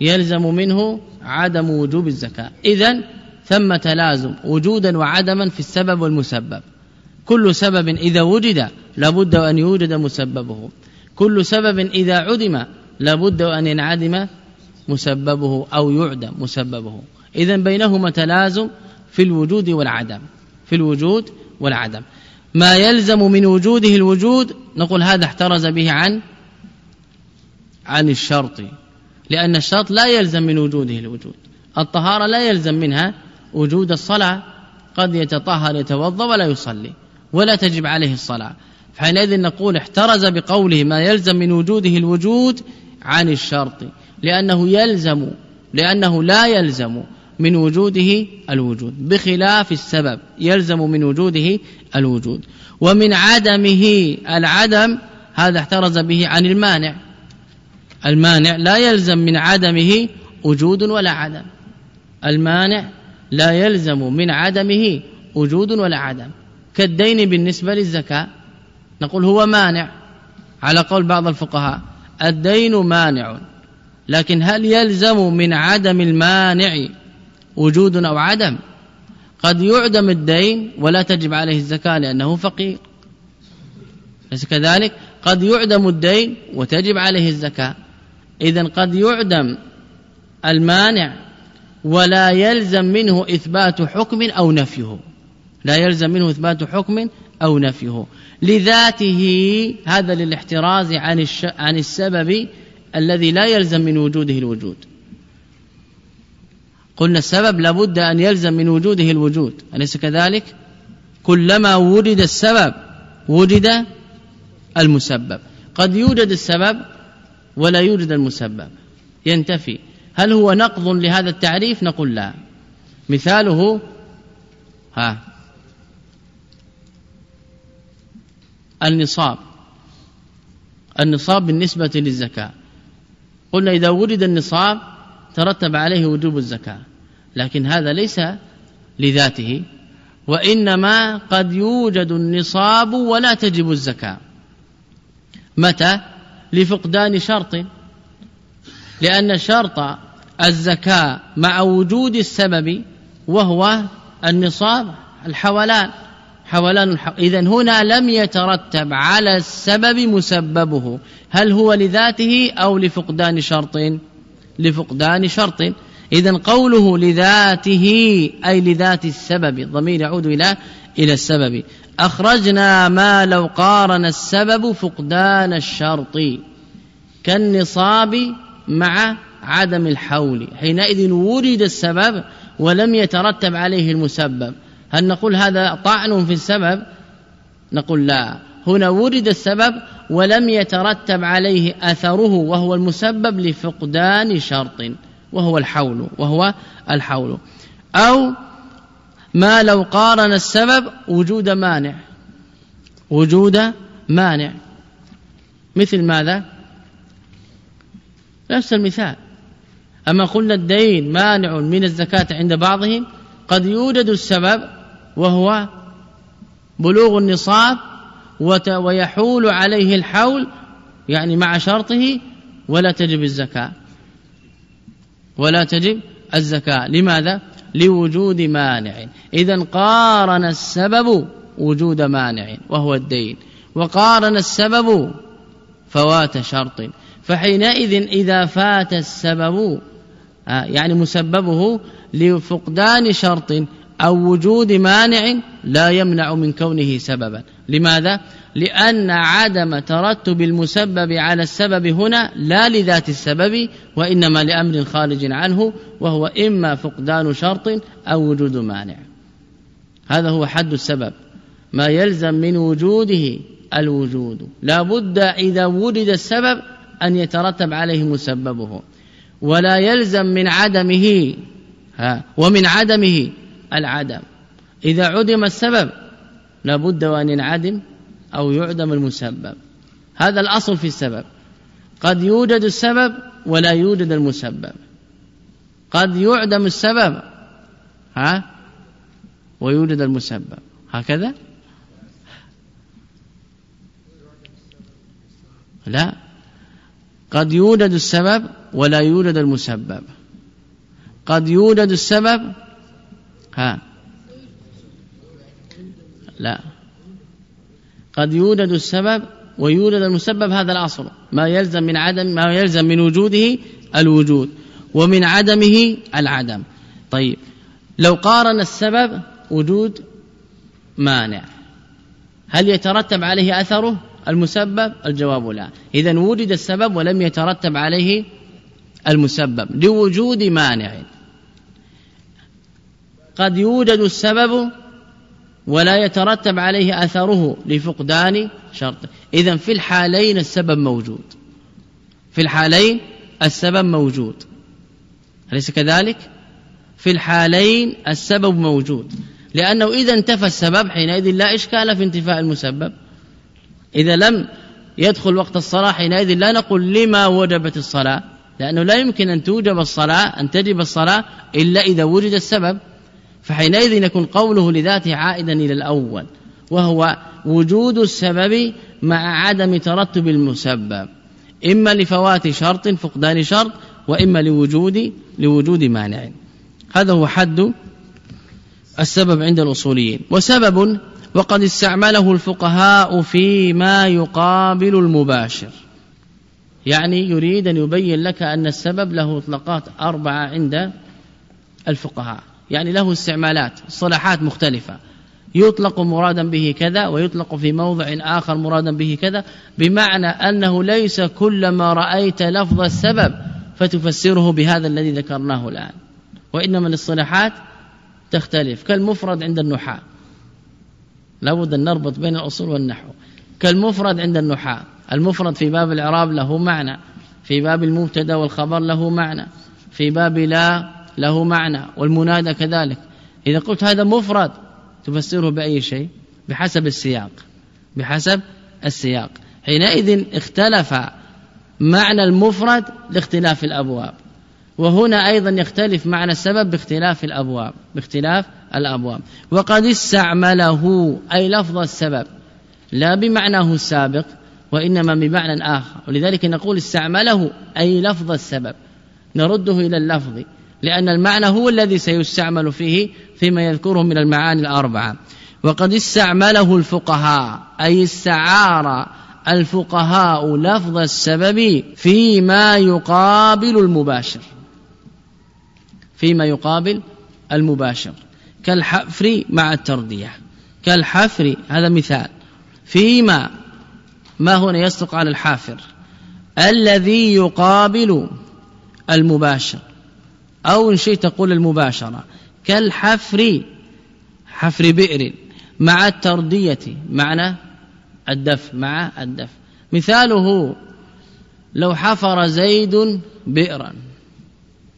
يلزم منه عدم وجوب الزكاة. إذا ثم تلازم وجودا وعدما في السبب والمسبب. كل سبب إذا وجد لابد أن يوجد مسببه. كل سبب إذا عدم لابد أن ينعدم مسببه أو يعدم مسببه. إذا بينهما تلازم في الوجود والعدم. في الوجود والعدم. ما يلزم من وجوده الوجود نقول هذا احترز به عن عن الشرط لأن الشرط لا يلزم من وجوده الوجود. الطهارة لا يلزم منها وجود الصلاة. قد يتطهر يتوضأ ولا يصلي ولا تجب عليه الصلاة. فحينئذ نقول احترز بقوله ما يلزم من وجوده الوجود عن الشرط لأنه يلزم لأنه لا يلزم من وجوده الوجود. بخلاف السبب يلزم من وجوده الوجود. ومن عدمه العدم هذا احترز به عن المانع. المانع لا يلزم من عدمه وجود ولا عدم. المانع لا يلزم من عدمه وجود ولا عدم. كالدين بالنسبة للزكاة. نقول هو مانع. على قول بعض الفقهاء الدين مانع. لكن هل يلزم من عدم المانع وجود أو عدم؟ قد يعدم الدين ولا تجب عليه الزكاة لأنه فقير. ليس كذلك؟ قد يعدم الدين وتجب عليه الزكاة. إذا قد يعدم المانع ولا يلزم منه إثبات حكم أو نفيه. لا يلزم منه إثبات حكم أو نفيه. لذاته هذا للاحتراز عن عن السبب الذي لا يلزم من وجوده الوجود. قلنا السبب لابد أن يلزم من وجوده الوجود. أليس كذلك؟ كلما وجد السبب وجد المسبب. قد يوجد السبب ولا يوجد المسبب. ينتفي. هل هو نقض لهذا التعريف؟ نقول لا. مثاله ها النصاب. النصاب بالنسبة للزكاة. قلنا إذا وجد النصاب ترتب عليه وجوب الزكاة. لكن هذا ليس لذاته. وإنما قد يوجد النصاب ولا تجب الزكاة. متى؟ لفقدان شرط لأن شرط الزكاة مع وجود السبب وهو النصاب الحولان. حولان الح... إذا هنا لم يترتب على السبب مسببه. هل هو لذاته أو لفقدان شرط؟ لفقدان شرط. إذا قوله لذاته أي لذات السبب الضمير يعود إلى إلى السبب. أخرجنا ما لو قارن السبب فقدان الشرط كالنصاب مع عدم الحول. حينئذ ورد السبب ولم يترتب عليه المسبب. هل نقول هذا طعن في السبب؟ نقول لا. هنا ورد السبب ولم يترتب عليه أثره وهو المسبب لفقدان شرط وهو الحول وهو الحول. أو ما لو قارن السبب وجود مانع. وجود مانع. مثل ماذا؟ نفس المثال. أما قلنا الدين مانع من الزكاة عند بعضهم قد يوجد السبب وهو بلوغ النصاب ويحول عليه الحول يعني مع شرطه ولا تجب الزكاة. ولا تجب الزكاة. لماذا؟ لوجود مانع. إذا قارن السبب وجود مانع وهو الدين. وقارن السبب فوات شرط. فحينئذ إذا فات السبب آه، يعني مسببه لفقدان شرط أو وجود مانع لا يمنع من كونه سببا. لماذا؟ لأن عدم ترتب المسبب على السبب هنا لا لذات السبب وإنما لأمر خارج عنه وهو إما فقدان شرط أو وجود مانع. هذا هو حد السبب. ما يلزم من وجوده الوجود. لا بد إذا وجد السبب أن يترتب عليه مسببه. ولا يلزم من عدمه ها ومن عدمه العدم. إذا عدم السبب لابد وأن ينعدم أو يعدم المسبب. هذا الأصل في السبب. قد يوجد السبب ولا يوجد المسبب. قد يعدم السبب ها ويوجد المسبب. هكذا؟ لا. قد يوجد السبب ولا يوجد المسبب. قد يوجد السبب ها لا. قد يوجد السبب ويوجد المسبب هذا الأصل ما يلزم من عدم ما يلزم من وجوده الوجود ومن عدمه العدم. طيب لو قارن السبب وجود مانع هل يترتب عليه أثره المسبب؟ الجواب لا. إذا وجد السبب ولم يترتب عليه المسبب لوجود مانع. قد يوجد السبب ولا يترتب عليه أثره لفقدان شرط. إذا في الحالين السبب موجود. في الحالين السبب موجود. أليس كذلك؟ في الحالين السبب موجود. لأنه إذا انتفى السبب حينئذ لا إشكال في انتفاء المسبب. إذا لم يدخل وقت الصلاة حينئذ لا نقول لما وجبت الصلاة. لأنه لا يمكن أن توجب الصلاة أن تجب الصلاة إلا إذا وجد السبب. فحينئذ يكون قوله لذاته عائدا إلى الأول وهو وجود السبب مع عدم ترتب المسبب إما لفوات شرط فقدان شرط وإما لوجود لوجود مانع. هذا هو حد السبب عند الأصوليين. وسبب وقد استعمله الفقهاء فيما يقابل المباشر. يعني يريد أن يبين لك أن السبب له إطلاقات أربعة عند الفقهاء. يعني له استعمالات صلاحات مختلفة. يطلق مرادا به كذا ويطلق في موضع آخر مرادا به كذا بمعنى أنه ليس كلما رأيت لفظ السبب فتفسره بهذا الذي ذكرناه الآن. وإنما الاصطلاحات تختلف. كالمفرد عند النحاة. لابد أن نربط بين الأصول والنحو. كالمفرد عند النحاة. المفرد في باب الإعراب له معنى. في باب المبتدأ والخبر له معنى. في باب لا له معنى والمنادى كذلك. إذا قلت هذا مفرد تفسره بأي شيء؟ بحسب السياق. بحسب السياق. حينئذ اختلف معنى المفرد لاختلاف الأبواب. وهنا أيضا يختلف معنى السبب باختلاف الأبواب باختلاف الأبواب. وقد استعمله أي لفظ السبب لا بمعناه السابق وإنما بمعنى آخر. ولذلك نقول استعمله أي لفظ السبب. نرده إلى اللفظ. لأن المعنى هو الذي سيستعمل فيه فيما يذكره من المعاني الأربعة. وقد استعمله الفقهاء أي استعار الفقهاء لفظ السبب فيما يقابل المباشر. فيما يقابل المباشر. كالحفر مع التردية. كالحفر هذا مثال. فيما ما هنا يصدق على الحافر؟ الذي يقابل المباشر. أو إن شئت تقول المباشرة كالحفر حفر بئر مع التردية معنى الدف مع الدف. مثاله لو حفر زيد بئرا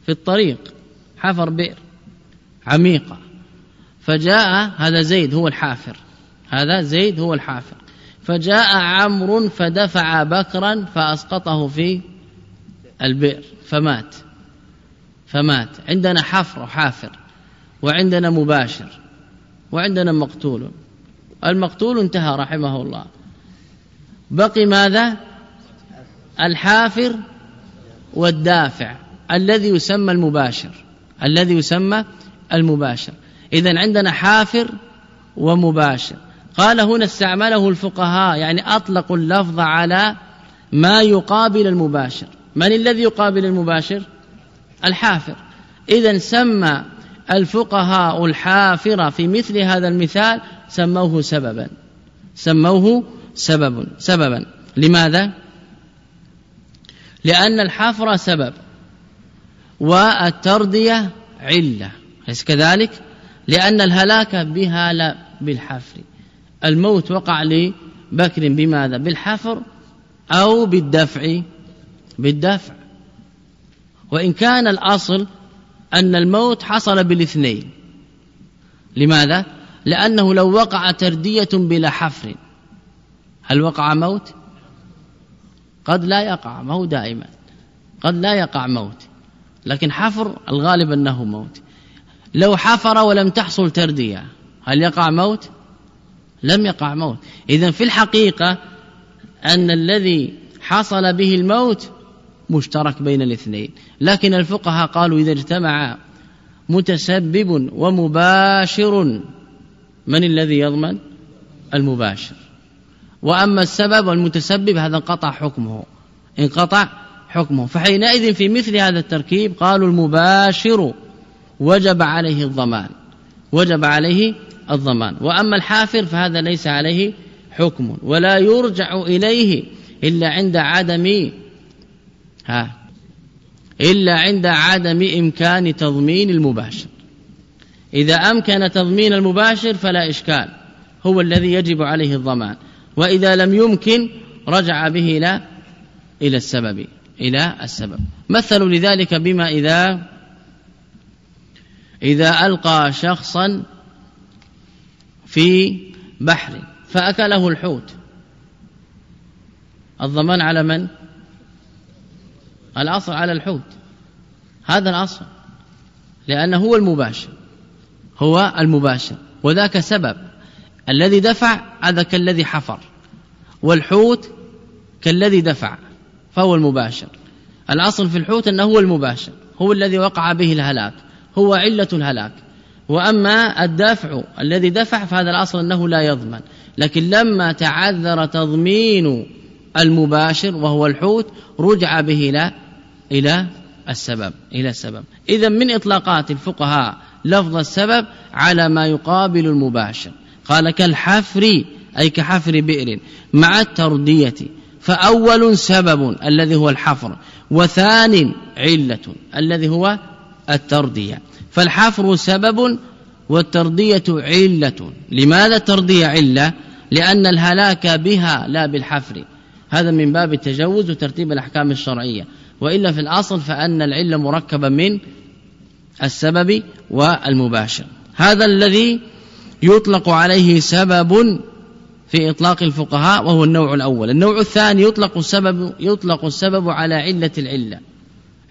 في الطريق حفر بئر عميقة فجاء هذا زيد هو الحافر هذا زيد هو الحافر. فجاء عمرو فدفع بكرا فأسقطه في البئر فمات. فمات. عندنا حفر وحافر وعندنا مباشر وعندنا مقتول. المقتول انتهى رحمه الله. بقي ماذا؟ الحافر والدافع الذي يسمى المباشر الذي يسمى المباشر. إذا عندنا حافر ومباشر. قال هنا استعمله الفقهاء يعني أطلقوا اللفظ على ما يقابل المباشر. من الذي يقابل المباشر؟ الحافر. إذا سمى الفقهاء الحافر في مثل هذا المثال سموه سببا. سموه سبب سببا. لماذا؟ لأن الحفر سبب والتردية علة. أليس كذلك؟ لأن الهلاك بها لا بالحفر. الموت وقع لبكر بماذا؟ بالحفر أو بالدفع بالدفع. وإن كان الأصل أن الموت حصل بالاثنين. لماذا؟ لأنه لو وقع تردية بلا حفر هل وقع موت؟ قد لا يقع ما هو دائما. قد لا يقع موت لكن حفر الغالب أنه موت. لو حفر ولم تحصل تردية هل يقع موت؟ لم يقع موت. إذا في الحقيقة أن الذي حصل به الموت مشترك بين الاثنين. لكن الفقهاء قالوا إذا اجتمع متسبب ومباشر من الذي يضمن؟ المباشر. وأما السبب والمتسبب هذا انقطع حكمه انقطع حكمه. فحينئذ في مثل هذا التركيب قالوا المباشر وجب عليه الضمان وجب عليه الضمان. وأما الحافر فهذا ليس عليه حكم ولا يرجع إليه إلا عند عدم ها إلا عند عدم إمكان تضمين المباشر. إذا أمكن تضمين المباشر فلا إشكال هو الذي يجب عليه الضمان. وإذا لم يمكن رجع به إلى إلى السبب إلى السبب. مثلوا لذلك بما إذا إذا ألقى شخصا في بحر فأكله الحوت. الضمان على من؟ الأصل على الحوت. هذا الأصل لأنه هو المباشر هو المباشر وذاك سبب. الذي دفع هذا كالذي حفر والحوت كالذي دفع فهو المباشر. الأصل في الحوت أنه هو المباشر هو الذي وقع به الهلاك هو علة الهلاك. وأما الدافع الذي دفع فهذا الأصل أنه لا يضمن. لكن لما تعذر تضمين المباشر وهو الحوت رجع به إلى إلى السبب إلى السبب. إذا من إطلاقات الفقهاء لفظ السبب على ما يقابل المباشر. قال كالحفر أي كحفر بئر مع التردية فأول سبب الذي هو الحفر وثان علة الذي هو التردية. فالحفر سبب والتردية علة. لماذا التردية علة؟ لأن الهلاك بها لا بالحفر. هذا من باب التجوز وترتيب الأحكام الشرعية. وإلا في الأصل فأن العلة مركبة من السبب والمباشر. هذا الذي يطلق عليه سبب في إطلاق الفقهاء وهو النوع الأول. النوع الثاني يطلق السبب يطلق السبب على علة العلة.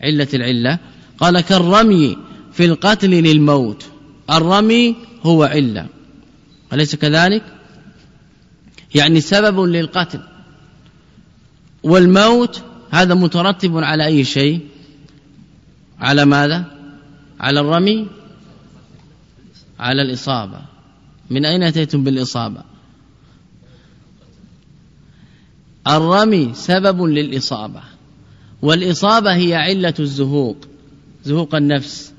علة العلة. قال كالرمي في القتل للموت. الرمي هو علة. أليس كذلك؟ يعني سبب للقتل. والموت هذا مترتب على أي شيء؟ على ماذا؟ على الرمي؟ على الإصابة. من أين أتيتم بالإصابة؟ الرمي سبب للإصابة. والإصابة هي علة الزهوق زهوق النفس.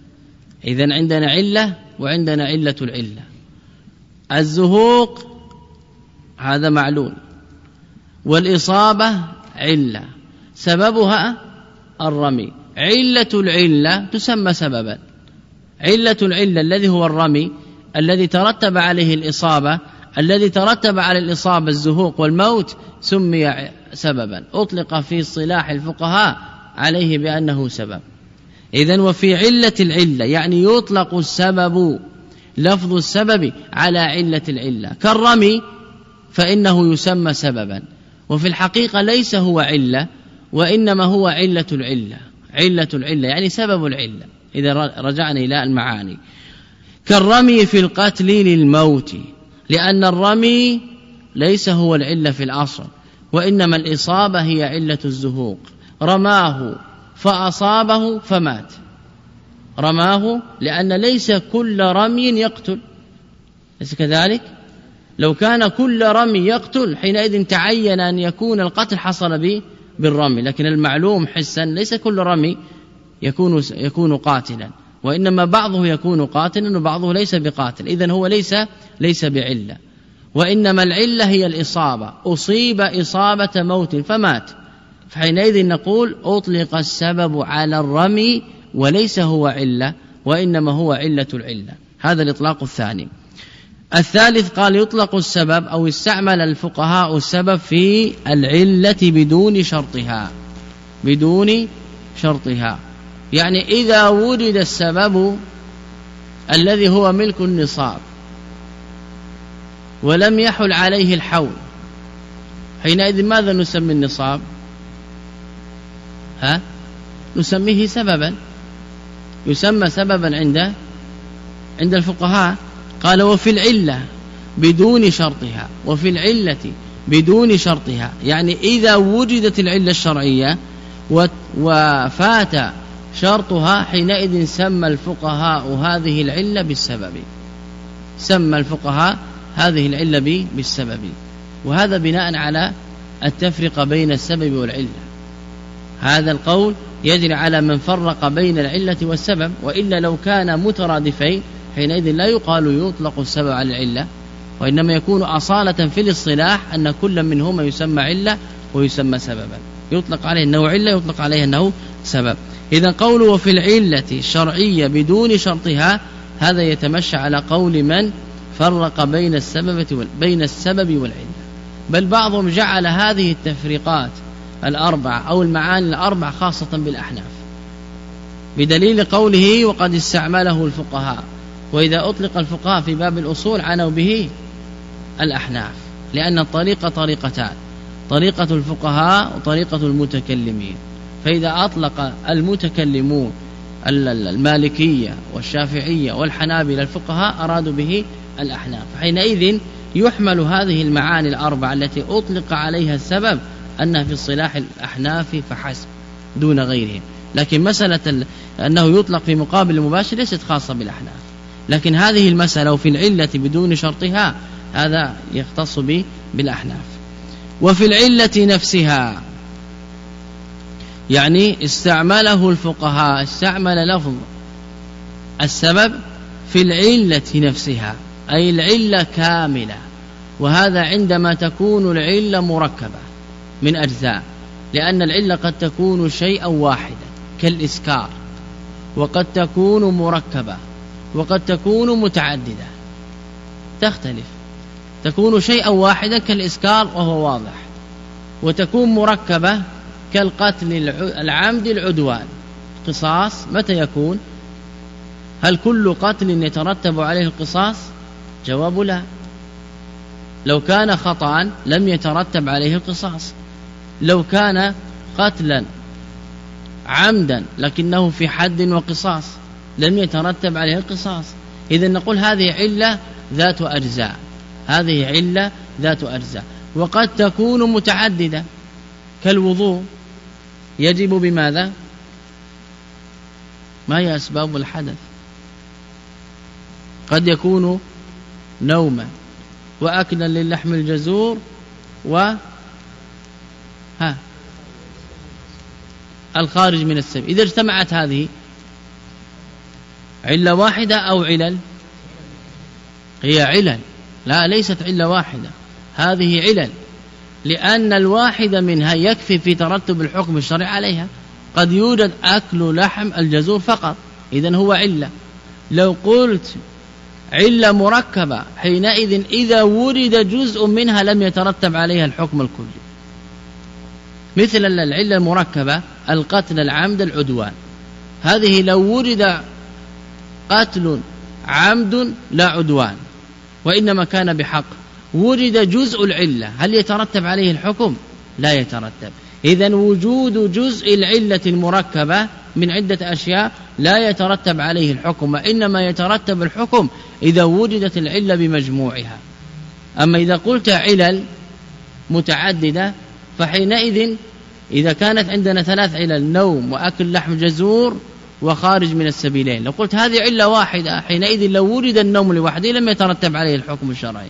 إذا عندنا علة وعندنا علة العلة. الزهوق هذا معلول والإصابة علة. سببها الرمي. علة العلة تسمى سببا. علة العلة الذي هو الرمي الذي ترتب عليه الإصابة الذي ترتب على الإصابة الزهوق والموت سمي سببا. أطلق في صلاح الفقهاء عليه بأنه سبب. إذا وفي علة العلة يعني يطلق السبب لفظ السبب على علة العلة. كالرمي فإنه يسمى سببا. وفي الحقيقة ليس هو علة وإنما هو علة العلة علة العلة يعني سبب العلة. إذا رجعنا إلى المعاني. كالرمي في القتل للموت لأن الرمي ليس هو العلة في الأصل وإنما الإصابة هي علة الزهوق. رماه فأصابه فمات. رماه لأن ليس كل رمي يقتل. ليس كذلك؟ لو كان كل رمي يقتل حينئذ تعين أن يكون القتل حصل به بالرمي لكن المعلوم حسا ليس كل رمي يكون يكون قاتلا وإنما بعضه يكون قاتلا وبعضه ليس بقاتل. اذا هو ليس ليس بعلة. وإنما العلة هي الإصابة. أصيب إصابة موت فمات. فحينئذ نقول أطلق السبب على الرمي وليس هو علة وإنما هو علة العلة. هذا الإطلاق الثاني. الثالث قال يطلق السبب أو استعمل الفقهاء السبب في العلة بدون شرطها. بدون شرطها. يعني إذا وجد السبب الذي هو ملك النصاب ولم يحل عليه الحول حينئذ ماذا نسمي النصاب؟ ها؟ نسميه سببا. يسمى سببا عند عند الفقهاء. قال وفي العلة بدون شرطها وفي العلة بدون شرطها. يعني إذا وجدت العلة الشرعية وفات شرطها حينئذ سمى الفقهاء هذه العلة بالسبب. سمى الفقهاء هذه العلة بالسبب. وهذا بناء على التفرقة بين السبب والعلة. هذا القول يجري على من فرق بين العلة والسبب وإلا لو كان مترادفين حينئذ لا يقال يطلق السبب على العلة وإنما يكون أصالة في الاصطلاح أن كل منهما يسمى علة ويسمى سببا. يطلق عليه أنه علة يطلق عليه أنه سبب. إذا قوله في العلة الشرعية بدون شرطها هذا يتمشى على قول من فرق بين السبب بين السبب والعلة. بل بعضهم جعل هذه التفريقات الأربع أو المعاني الأربع خاصة بالأحناف. بدليل قوله وقد استعمله الفقهاء وإذا أطلق الفقهاء في باب الأصول عنوا به الأحناف لأن الطريقة طريقتان طريقة الفقهاء وطريقة المتكلمين. فإذا أطلق المتكلمون المالكية والشافعية والحنابلة الفقهاء أرادوا به الأحناف. حينئذ يحمل هذه المعاني الأربعة التي أطلق عليها السبب أنها في الصلاح الأحناف فحسب دون غيرهم. لكن مسألة أنه يطلق في مقابل المباشر ليست خاصة بالأحناف. لكن هذه المسألة وفي العلة بدون شرطها هذا يختص به بالأحناف. وفي العلة نفسها يعني استعمله الفقهاء استعمل لفظ السبب في العلة نفسها أي العلة كاملة. وهذا عندما تكون العلة مركبة من أجزاء لأن العلة قد تكون شيئا واحدا كالإسكار وقد تكون مركبة. وقد تكون متعددة. تختلف. تكون شيئا واحدا كالإسكار وهو واضح. وتكون مركبة كالقتل العمد العدوان. قصاص متى يكون؟ هل كل قتل يترتب عليه القصاص؟ جواب لا. لو كان خطأ لم يترتب عليه القصاص. لو كان قتلا عمدا لكنه في حد وقصاص. لم يترتب عليه القصاص. إذا نقول هذه علة ذات أجزاء. هذه علة ذات أجزاء. وقد تكون متعددة. كالوضوء. يجب بماذا؟ ما هي أسباب الحدث؟ قد يكون نوما. وأكلا للحم الجزور. و ها. الخارج من السبيل. إذا اجتمعت هذه علة واحدة أو علل؟ هي علل لا ليست علة واحدة هذه علل لأن الواحدة منها يكفي في ترتب الحكم الشرعي عليها. قد يوجد أكل لحم الجزور فقط إذا هو علة. لو قلت علة مركبة حينئذ إذا ورد جزء منها لم يترتب عليها الحكم الكلي. مثل العلة المركبة القتل العمد العدوان. هذه لو ورد قتل عمد لا عدوان وإنما كان بحق. ورد جزء العلة. هل يترتب عليه الحكم؟ لا يترتب. إذا وجود جزء العلة المركبة من عدة أشياء لا يترتب عليه الحكم وإنما يترتب الحكم إذا وجدت العلة بمجموعها. أما إذا قلت علل متعددة فحينئذ إذا كانت عندنا ثلاث علل نوم وأكل لحم جزور وخارج من السبيلين. لو قلت هذه علة واحدة حينئذ لو وجد النوم لوحده لم يترتب عليه الحكم الشرعي.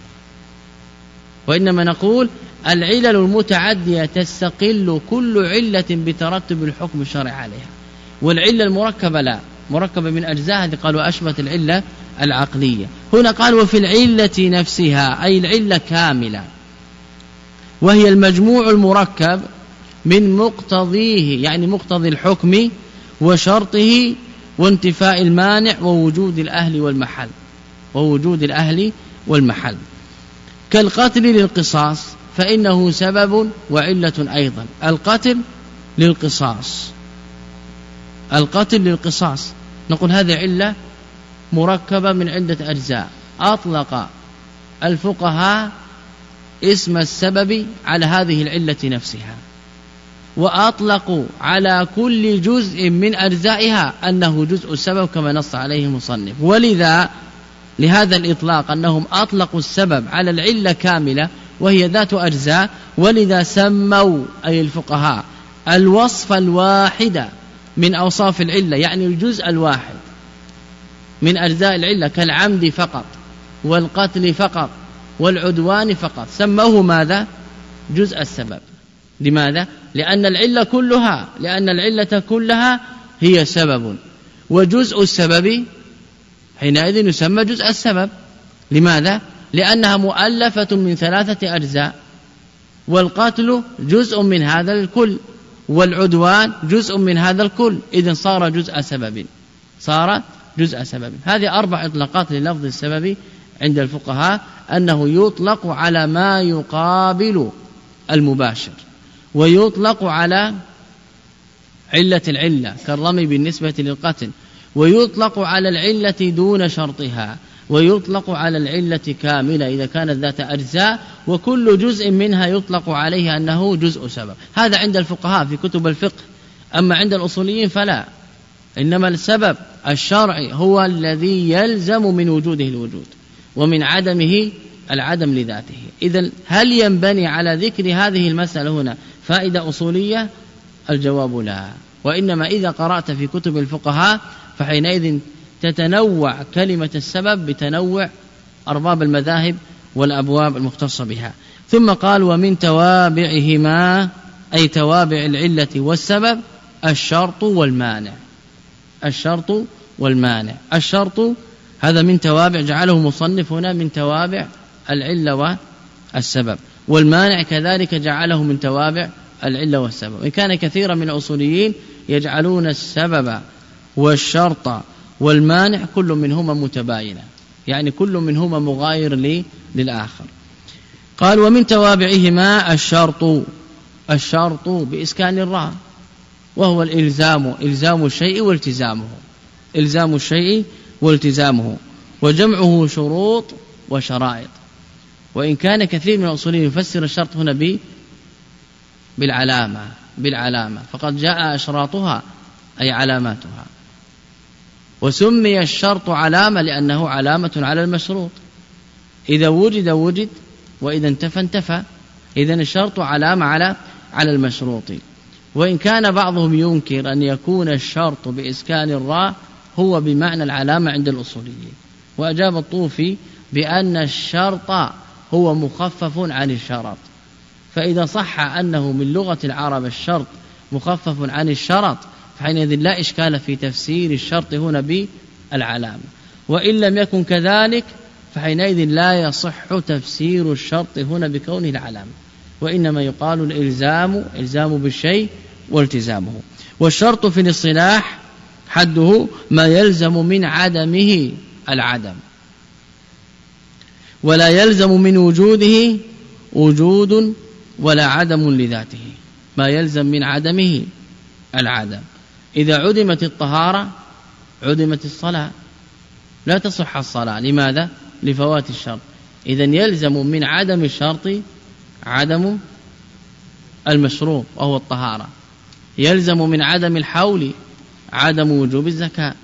وإنما نقول العلل المتعدية تستقل كل علة بترتب الحكم الشرعي عليها. والعلة المركبة لا. مركبة من أجزاء هذه قالوا أشبت العلة العقلية. هنا قال وفي العلة نفسها أي العلة كاملة. وهي المجموع المركب من مقتضيه يعني مقتضي الحكم وشرطه وانتفاء المانع ووجود الأهل والمحل ووجود الأهل والمحل. كالقتل للقصاص فإنه سبب وعلة أيضا. القتل للقصاص القتل للقصاص. نقول هذه علة مركبة من عدة أجزاء. أطلق الفقهاء اسم السبب على هذه العلة نفسها. وأطلقوا على كل جزء من أجزائها أنه جزء السبب كما نص عليه المصنف. ولذا لهذا الإطلاق أنهم أطلقوا السبب على العلة كاملة وهي ذات أجزاء ولذا سموا أي الفقهاء الوصف الواحد من أوصاف العلة يعني الجزء الواحد من أجزاء العلة كالعمد فقط والقتل فقط والعدوان فقط. سموه ماذا؟ جزء السبب. لماذا؟ لأن العلة كلها لأن العلة كلها هي سبب. وجزء السبب حينئذ يسمى جزء السبب. لماذا؟ لأنها مؤلفة من ثلاثة أجزاء. والقتل جزء من هذا الكل والعدوان جزء من هذا الكل. إذن صار جزء سبب. صار جزء سبب. هذه أربع إطلاقات للفظ السبب عند الفقهاء أنه يطلق على ما يقابل المباشر. ويطلق على علة العلة كالرمي بالنسبة للقتل ويطلق على العلة دون شرطها ويطلق على العلة كاملة إذا كانت ذات أجزاء وكل جزء منها يطلق عليه أنه جزء سبب. هذا عند الفقهاء في كتب الفقه. أما عند الأصوليين فلا. إنما السبب الشرعي هو الذي يلزم من وجوده الوجود ومن عدمه العدم لذاته. إذا هل ينبني على ذكر هذه المسألة هنا فائدة أصولية؟ الجواب لا. وإنما إذا قرأت في كتب الفقهاء فحينئذ تتنوع كلمة السبب بتنوع أرباب المذاهب والأبواب المختصة بها. ثم قال ومن توابعهما أي توابع العلة والسبب الشرط والمانع. الشرط والمانع. الشرط هذا من توابع جعله مصنف هنا من توابع العلة والسبب. والمانع كذلك جعله من توابع العلة والسبب. وإن كان كثيرا من الأصوليين يجعلون السبب والشرط والمانع كل منهما متباينة. يعني كل منهما مغاير للآخر. قال ومن توابعهما الشرط. الشرط بإسكان الراء. وهو الإلزام إلزام الشيء والتزامه. إلزام الشيء والتزامه. وجمعه شروط وشرائط. وإن كان كثير من الأصوليين يفسر الشرط هنا ب بالعلامة بالعلامة. فقد جاء أشراطها أي علاماتها. وسمي الشرط علامة لأنه علامة على المشروط. إذا وجد وجد وإذا انتفى انتفى. إذا الشرط علامة على على المشروط. وإن كان بعضهم ينكر أن يكون الشرط بإسكان الراء هو بمعنى العلامة عند الأصوليين. وأجاب الطوفي بأن الشرط هو مخفف عن الشرط. فإذا صح أنه من لغة العرب الشرط مخفف عن الشرط فحينئذ لا إشكال في تفسير الشرط هنا بالعلامة وإن لم يكن كذلك فحينئذ لا يصح تفسير الشرط هنا بكونه العلامة وإنما يقال الإلزام إلزام بالشيء والتزامه. والشرط في الاصطلاح حده ما يلزم من عدمه العدم. ولا يلزم من وجوده وجود ولا عدم لذاته. ما يلزم من عدمه العدم. إذا عدمت الطهارة عدمت الصلاة. لا تصح الصلاة. لماذا؟ لفوات الشرط إذا يلزم من عدم الشرط عدم المشروط وهو الطهارة. يلزم من عدم الحول عدم وجوب الزكاة.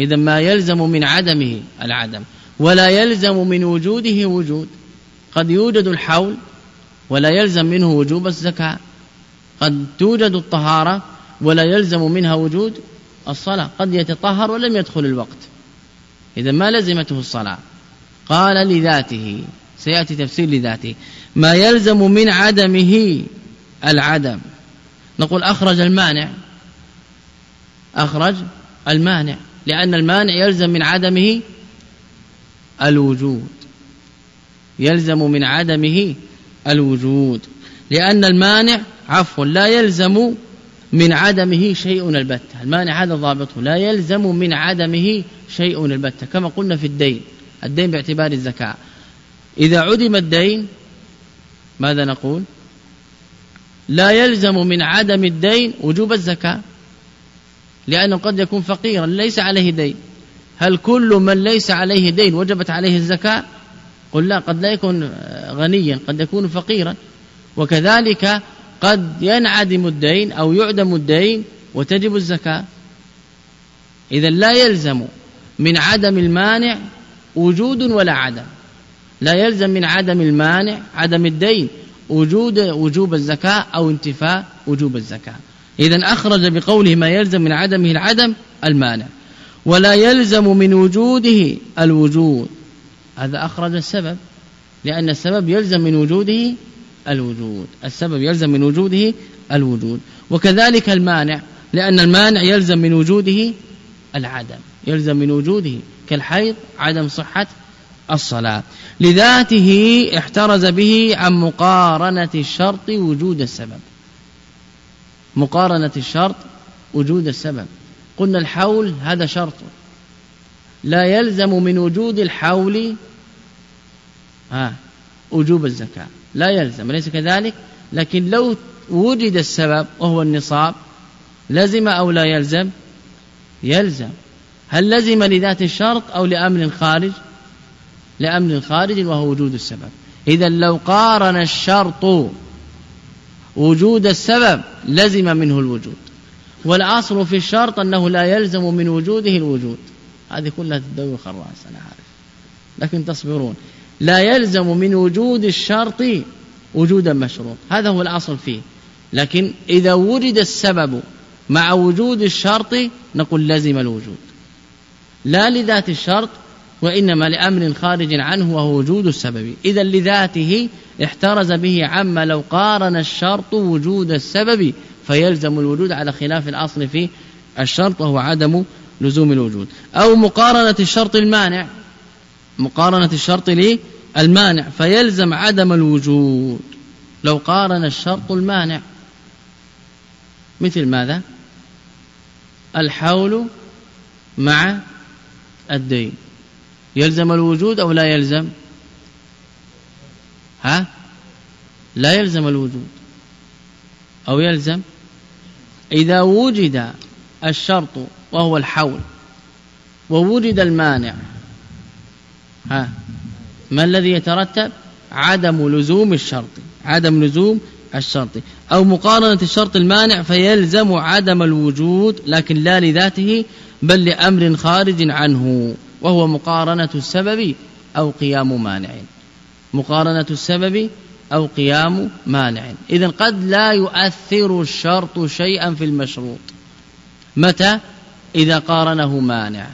إذا ما يلزم من عدمه العدم. ولا يلزم من وجوده وجود. قد يوجد الحول ولا يلزم منه وجوب الزكاة. قد توجد الطهارة ولا يلزم منها وجود الصلاة. قد يتطهر ولم يدخل الوقت. إذا ما لزمته الصلاة؟ قال لذاته. سيأتي تفسير لذاته. ما يلزم من عدمه العدم. نقول أخرج المانع. أخرج المانع. لأن المانع يلزم من عدمه الوجود. يلزم من عدمه الوجود. لأن المانع عفوا لا يلزم من عدمه شيء البتة. المانع هذا ضابطه. لا يلزم من عدمه شيء البتة. كما قلنا في الدين. الدين باعتبار الزكاة. إذا عدم الدين ماذا نقول؟ لا يلزم من عدم الدين وجوب الزكاة. لأنه قد يكون فقيرا ليس عليه دين. هل كل من ليس عليه دين وجبت عليه الزكاة؟ قل لا قد لا يكون غنيا قد يكون فقيرا. وكذلك قد ينعدم الدين أو يعدم الدين وتجب الزكاة. إذا لا يلزم من عدم المانع وجود ولا عدم. لا يلزم من عدم المانع عدم الدين وجود وجوب الزكاة أو انتفاء وجوب الزكاة. إذا أخرج بقوله ما يلزم من عدمه العدم المانع. ولا يلزم من وجوده الوجود. هذا أخرج السبب لأن السبب يلزم من وجوده الوجود. السبب يلزم من وجوده الوجود. وكذلك المانع لأن المانع يلزم من وجوده العدم. يلزم من وجوده كالحيض عدم صحة الصلاة. لذاته احترز به عن مقارنة الشرط وجود السبب. مقارنة الشرط وجود السبب. قلنا الحول هذا شرط. لا يلزم من وجود الحول ها وجوب الزكاة. لا يلزم ليس كذلك؟ لكن لو وجد السبب وهو النصاب لزم أو لا يلزم؟ يلزم. هل لزم لذات الشرط أو لأمر خارج؟ لأمر خارج وهو وجود السبب. إذا لو قارن الشرط وجود السبب لزم منه الوجود. والأصل في الشرط أنه لا يلزم من وجوده الوجود. هذه كلها تدوي خراس أنا عارف. لكن تصبرون لا يلزم من وجود الشرط وجودا مشروط. هذا هو الأصل فيه. لكن إذا وجد السبب مع وجود الشرط نقول لزم الوجود. لا لذات الشرط وإنما لأمر خارج عنه وهو وجود السبب. إذا لذاته احترز به عما لو قارن الشرط وجود السبب فيلزم الوجود على خلاف الأصل في الشرط وهو عدم لزوم الوجود. أو مقارنة الشرط المانع مقارنة الشرط للمانع فيلزم عدم الوجود. لو قارن الشرط المانع مثل ماذا؟ الحول مع الدين. يلزم الوجود أو لا يلزم؟ ها؟ لا يلزم الوجود. أو يلزم؟ إذا وجد الشرط وهو الحول ووجد المانع ها ما الذي يترتب؟ عدم لزوم الشرط عدم لزوم الشرط. أو مقارنة الشرط المانع فيلزم عدم الوجود لكن لا لذاته بل لأمر خارج عنه وهو مقارنة السبب أو قيام مانع. مقارنة السبب أو قيام مانع. إذا قد لا يؤثر الشرط شيئا في المشروط. متى؟ إذا قارنه مانع.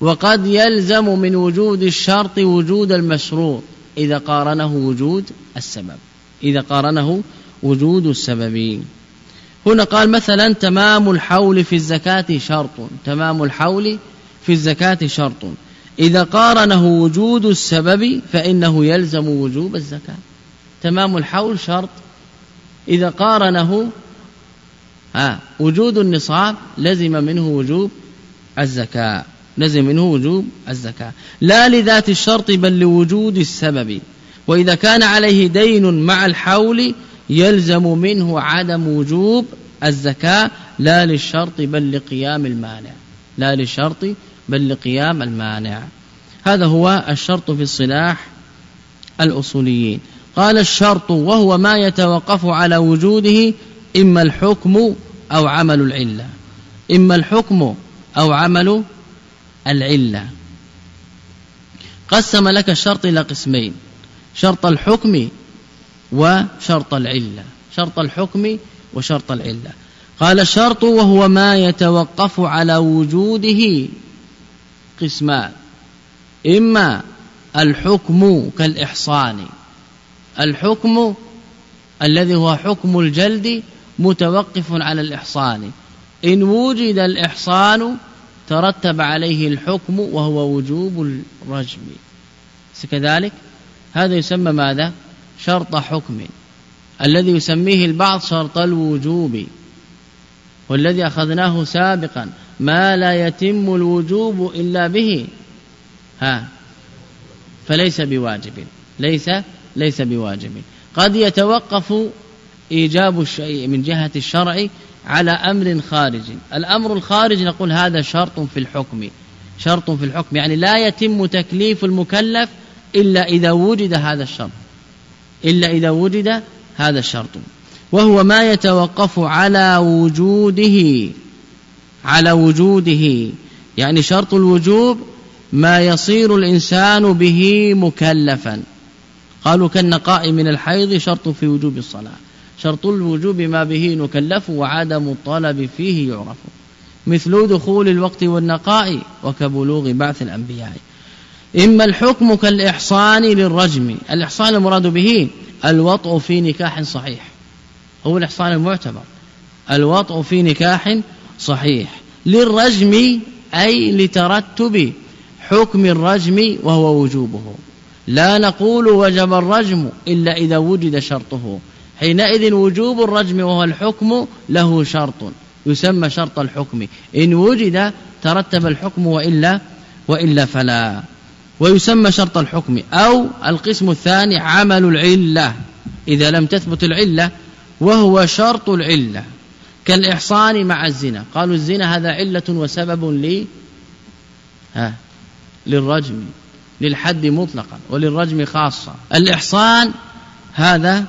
وقد يلزم من وجود الشرط وجود المشروط. إذا قارنه وجود السبب. إذا قارنه وجود السبب. هنا قال مثلا تمام الحول في الزكاة شرط. تمام الحول في الزكاة شرط. إذا قارنه وجود السبب فإنه يلزم وجوب الزكاة. تمام الحول شرط. إذا قارنه ها وجود النصاب لزم منه وجوب الزكاة. لزم منه وجوب الزكاة. لا لذات الشرط بل لوجود السبب. وإذا كان عليه دين مع الحول يلزم منه عدم وجوب الزكاة. لا للشرط بل لقيام المانع. لا للشرط بل لقيام المانع. هذا هو الشرط في الصلاح الأصوليين. قال الشرط وهو ما يتوقف على وجوده إما الحكم أو عمل العلة. إما الحكم أو عمل العلة. قسم لك الشرط إلى قسمين شرط الحكم وشرط العلة. شرط الحكم وشرط العلة. قال الشرط وهو ما يتوقف على وجوده قسمان إما الحكم كالإحصان. الحكم الذي هو حكم الجلد متوقف على الإحصان. إن وجد الإحصان ترتب عليه الحكم وهو وجوب الرجم. كذلك هذا يسمى ماذا؟ شرط حكم. الذي يسميه البعض شرط الوجوب. والذي أخذناه سابقا ما لا يتم الوجوب إلا به. ها. فليس بواجب. ليس ليس بواجب. قد يتوقف إيجاب الشيء من جهة الشرع على أمر خارج. الأمر الخارج نقول هذا شرط في الحكم. شرط في الحكم. يعني لا يتم تكليف المكلف إلا إذا وجد هذا الشرط. إلا إذا وجد هذا الشرط. وهو ما يتوقف على وجوده. على وجوده. يعني شرط الوجوب ما يصير الإنسان به مكلفا. قالوا كالنقاء من الحيض شرط في وجوب الصلاة. شرط الوجوب ما به نكلف وعدم الطلب فيه يعرف. مثل دخول الوقت والنقاء وكبلوغ بعث الأنبياء. إما الحكم كالإحصان للرجم. الإحصان المراد به الوطء في نكاح صحيح. هو الإحصان المعتبر. الوطء في نكاح صحيح. للرجم أي لترتب حكم الرجم وهو وجوبه. لا نقول وجب الرجم إلا إذا وجد شرطه. حينئذ وجوب الرجم وهو الحكم له شرط يسمى شرط الحكم. إن وجد ترتب الحكم وإلا وإلا فلا. ويسمى شرط الحكم. أو القسم الثاني عمل العلة. إذا لم تثبت العلة وهو شرط العلة. كالإحصان مع الزنا. قالوا الزنا هذا علة وسبب لي ها للرجم. للحد مطلقا وللرجم خاصة الإحصان هذا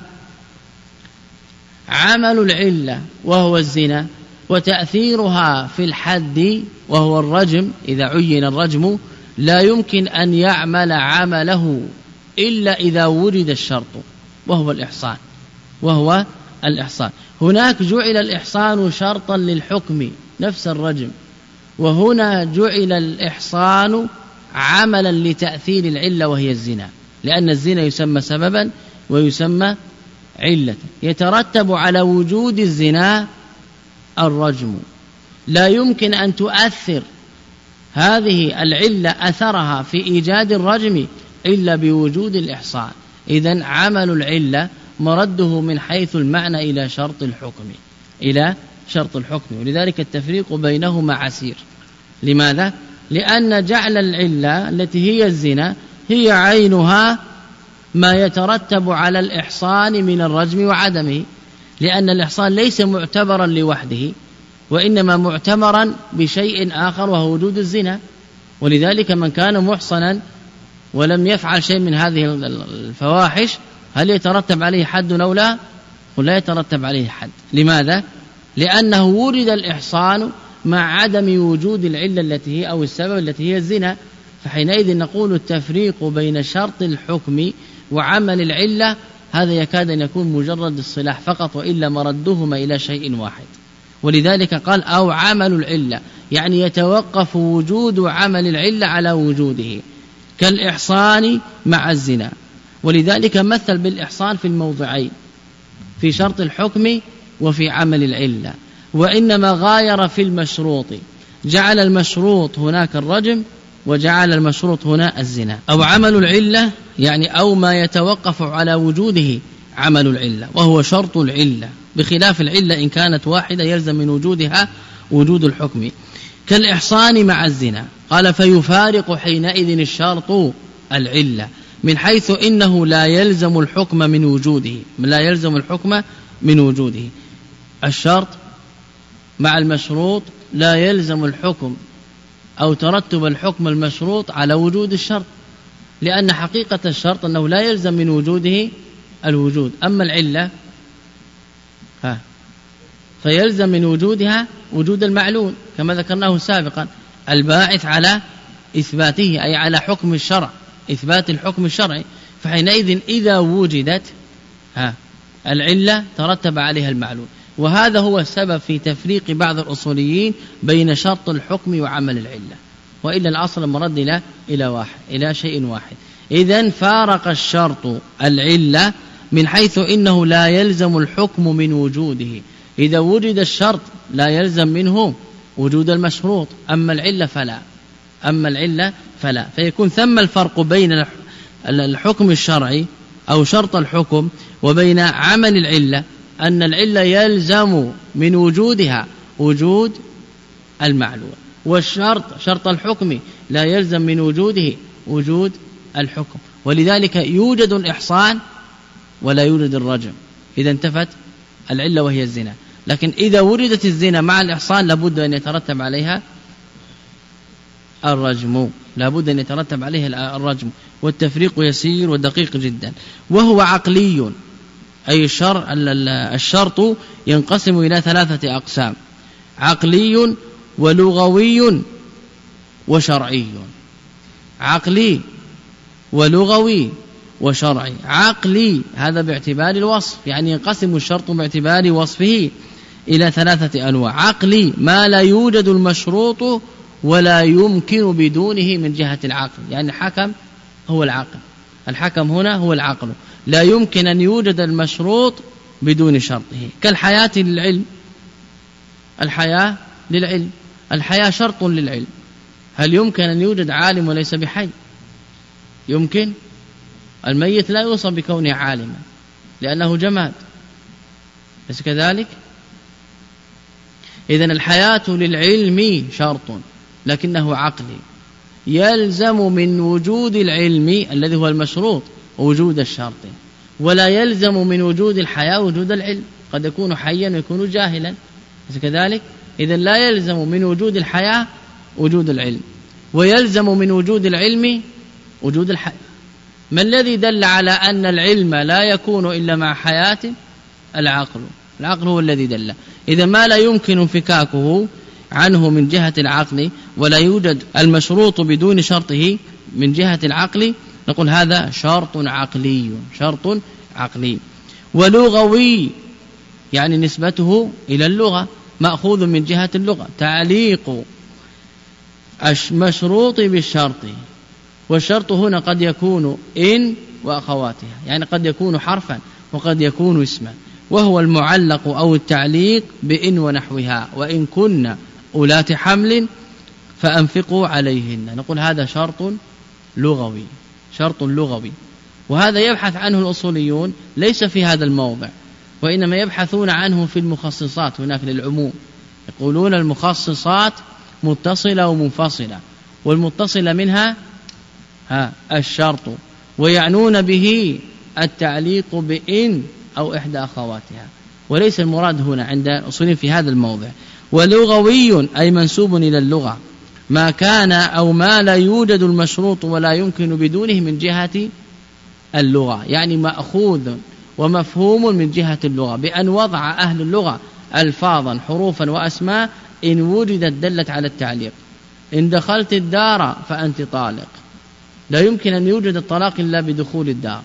عمل العلة وهو الزنا وتأثيرها في الحد وهو الرجم. إذا عين الرجم لا يمكن أن يعمل عمله إلا إذا ورد الشرط وهو الإحصان وهو الإحصان. هناك جعل الإحصان شرطا للحكم نفس الرجم وهنا جعل الإحصان عملا لتأثير العلة وهي الزنا. لأن الزنا يسمى سببا ويسمى علة. يترتب على وجود الزنا الرجم. لا يمكن أن تؤثر هذه العلة أثرها في إيجاد الرجم إلا بوجود الإحصان. إذا عمل العلة مرده من حيث المعنى إلى شرط الحكم. إلى شرط الحكم. ولذلك التفريق بينهما عسير. لماذا؟ لأن جعل العلة التي هي الزنا هي عينها ما يترتب على الإحصان من الرجم وعدمه لأن الإحصان ليس معتبرا لوحده وإنما معتبرا بشيء آخر وهو وجود الزنا. ولذلك من كان محصنا ولم يفعل شيء من هذه الفواحش هل يترتب عليه حد أو لا؟ ولا يترتب عليه حد. لماذا؟ لأنه ورد الإحصان مع عدم وجود العلة التي هي أو السبب التي هي الزنا فحينئذ نقول التفريق بين شرط الحكم وعمل العلة هذا يكاد أن يكون مجرد الصلاح فقط وإلا مردهما إلى شيء واحد. ولذلك قال أو عمل العلة يعني يتوقف وجود عمل العلة على وجوده كالإحصان مع الزنا. ولذلك مثل بالإحصان في الموضعين في شرط الحكم وفي عمل العلة. وإنما غاير في المشروط. جعل المشروط هناك الرجم وجعل المشروط هنا الزنا. أو عمل العلة يعني أو ما يتوقف على وجوده عمل العلة وهو شرط العلة. بخلاف العلة إن كانت واحدة يلزم من وجودها وجود الحكم. كالإحصان مع الزنا. قال فيفارق حينئذ الشرط العلة من حيث إنه لا يلزم الحكم من وجوده. لا يلزم الحكم من وجوده. الشرط مع المشروط لا يلزم الحكم أو ترتب الحكم المشروط على وجود الشرط لأن حقيقة الشرط أنه لا يلزم من وجوده الوجود. أما العلة ها فيلزم من وجودها وجود المعلول كما ذكرناه سابقا الباعث على إثباته أي على حكم الشرع إثبات الحكم الشرعي. فحينئذ إذا وجدت ها العلة ترتب عليها المعلول. وهذا هو السبب في تفريق بعض الأصوليين بين شرط الحكم وعمل العلة. وإلا الأصل مرد إلى إلى واحد إلى شيء واحد. إذا فارق الشرط العلة من حيث إنه لا يلزم الحكم من وجوده. إذا وجد الشرط لا يلزم منه وجود المشروط. أما العلة فلا. أما العلة فلا. فيكون ثم الفرق بين الحكم الشرعي أو شرط الحكم وبين عمل العلة. أن العلة يلزم من وجودها وجود المعلوم والشرط شرط الحكم لا يلزم من وجوده وجود الحكم. ولذلك يوجد الإحصان ولا يوجد الرجم. إذا انتفت العلة وهي الزنا. لكن إذا وردت الزنا مع الإحصان لابد أن يترتب عليها الرجم. لابد أن يترتب عليها الرجم. والتفريق يسير ودقيق جدا. وهو عقلي. أي الشر الشرط ينقسم إلى ثلاثة أقسام. عقلي ولغوي وشرعي. عقلي ولغوي وشرعي. عقلي هذا باعتبار الوصف يعني ينقسم الشرط باعتبار وصفه إلى ثلاثة أنواع. عقلي ما لا يوجد المشروط ولا يمكن بدونه من جهة العقل يعني الحكم هو العقل. الحكم هنا هو العقل. لا يمكن أن يوجد المشروط بدون شرطه. كالحياة للعلم. الحياة للعلم. الحياة شرط للعلم. هل يمكن أن يوجد عالم وليس بحي؟ يمكن. الميت لا يوصف بكونه عالما لأنه جماد. بس كذلك؟ إذن الحياة للعلم شرط لكنه عقلي. يلزم من وجود العلم الذي هو المشروط وجود الشرط ولا يلزم من وجود الحياة وجود العلم. قد يكون حيا ويكون جاهلا. كذلك؟ إذا لا يلزم من وجود الحياة وجود العلم ويلزم من وجود العلم وجود الحياة ما الذي دل على أن العلم لا يكون إلا مع حياة؟ العقل. العقل هو الذي دل. إذا ما لا يمكن انفكاكه عنه من جهة العقل ولا يوجد المشروط بدون شرطه من جهة العقل. نقول هذا شرط عقلي شرط عقلي. ولغوي يعني نسبته إلى اللغة مأخوذ من جهة اللغة. تعليق المشروط بالشرط. والشرط هنا قد يكون إن وأخواتها يعني قد يكون حرفا وقد يكون اسما. وهو المعلق أو التعليق بإن ونحوها وإن كنا أولات حمل فأنفقوا عليهن. نقول هذا شرط لغوي شرط لغوي. وهذا يبحث عنه الأصوليون ليس في هذا الموضع وإنما يبحثون عنه في المخصصات هناك للعموم يقولون المخصصات متصلة ومنفصلة والمتصلة منها ها الشرط. ويعنون به التعليق بإن أو إحدى أخواتها. وليس المراد هنا عند أصولين في هذا الموضع. ولغوي أي منسوب إلى اللغة. ما كان أو ما لا يوجد المشروط ولا يمكن بدونه من جهة اللغة. يعني مأخوذ ومفهوم من جهة اللغة. بأن وضع أهل اللغة ألفاظا حروفا وأسماء إن وجدت دلت على التعليق. إن دخلت الدار فأنت طالق. لا يمكن أن يوجد الطلاق إلا بدخول الدار.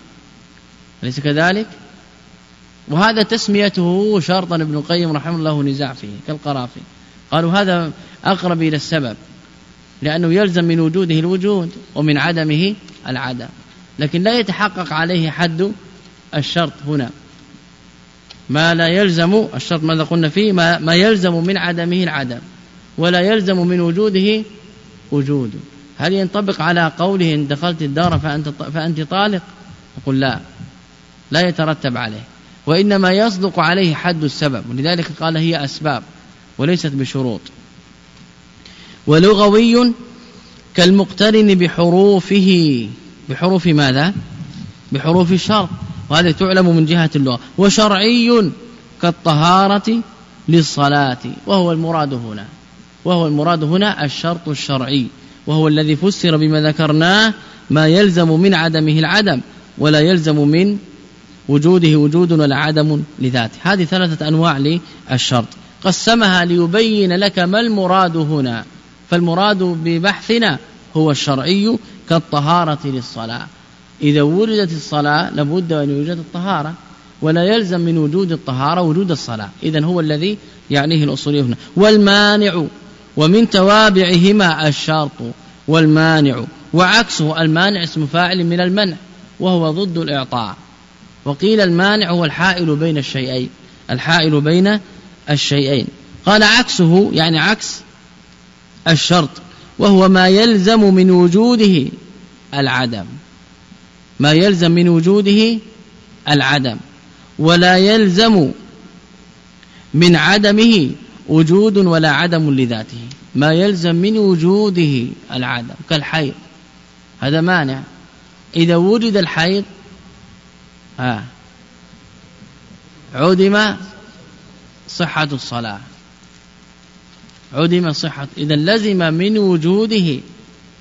أليس كذلك؟ وهذا تسميته شرطا ابن القيم رحمه الله نزاع فيه كالقرافي. قالوا هذا أقرب إلى السبب لأنه يلزم من وجوده الوجود ومن عدمه العدم. لكن لا يتحقق عليه حد الشرط هنا. ما لا يلزم الشرط ماذا قلنا فيه؟ ما, ما يلزم من عدمه العدم ولا يلزم من وجوده وجود. هل ينطبق على قوله إن دخلت الدار فأنت, فأنت طالق؟ نقول لا لا يترتب عليه. وإنما يصدق عليه حد السبب ولذلك قال هي أسباب وليست بشروط. ولغوي كالمقترن بحروفه بحروف ماذا؟ بحروف الشرط وهذا تعلم من جهة اللغة. وشرعي كالطهارة للصلاة وهو المراد هنا وهو المراد هنا الشرط الشرعي وهو الذي فسر بما ذكرناه ما يلزم من عدمه العدم ولا يلزم من وجوده وجود ولا عدم لذاته. هذه ثلاثة أنواع للشرط. قسمها ليبين لك ما المراد هنا. فالمراد ببحثنا هو الشرعي كالطهارة للصلاة. إذا وجدت الصلاة لابد أن يوجد الطهارة ولا يلزم من وجود الطهارة وجود الصلاة. إذا هو الذي يعنيه الأصولي هنا. والمانع ومن توابعهما الشرط والمانع. وعكسه المانع اسم فاعل من المنع وهو ضد الإعطاء. وقيل المانع هو الحائل بين الشيئين. الحائل بين الشيئين. قال عكسه يعني عكس الشرط وهو ما يلزم من وجوده العدم. ما يلزم من وجوده العدم. ولا يلزم من عدمه وجود ولا عدم لذاته. ما يلزم من وجوده العدم. كالحيض. هذا مانع. إذا وجد الحيض ها. عدم صحة الصلاة. عدم صحة إذا لزم من وجوده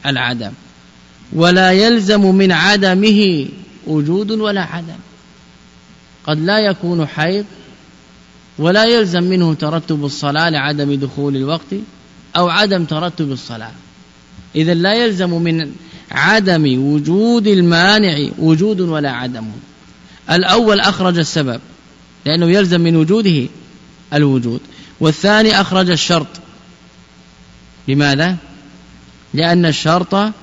العدم ولا يلزم من عدمه وجود ولا عدم. قد لا يكون حيض ولا يلزم منه ترتب الصلاة لعدم دخول الوقت أو عدم ترتب الصلاة. إذا لا يلزم من عدم وجود المانع وجود ولا عدم. الأول أخرج السبب لأنه يلزم من وجوده الوجود والثاني أخرج الشرط. لماذا؟ لأن الشرط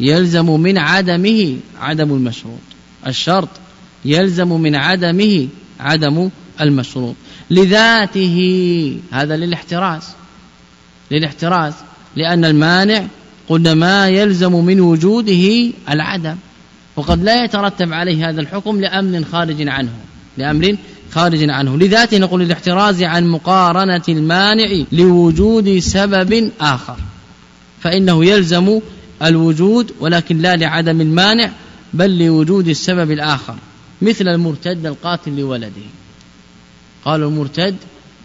يلزم من عدمه عدم المشروط. الشرط يلزم من عدمه عدم المشروط. لذاته هذا للاحتراز للاحتراز لأن المانع قلنا ما يلزم من وجوده العدم. وقد لا يترتب عليه هذا الحكم لأمر خارج عنه لأمر خارج عنه. لذاته نقول الاحتراز عن مقارنة المانع لوجود سبب آخر. فإنه يلزم الوجود ولكن لا لعدم المانع بل لوجود السبب الآخر مثل المرتد القاتل لولده. قالوا المرتد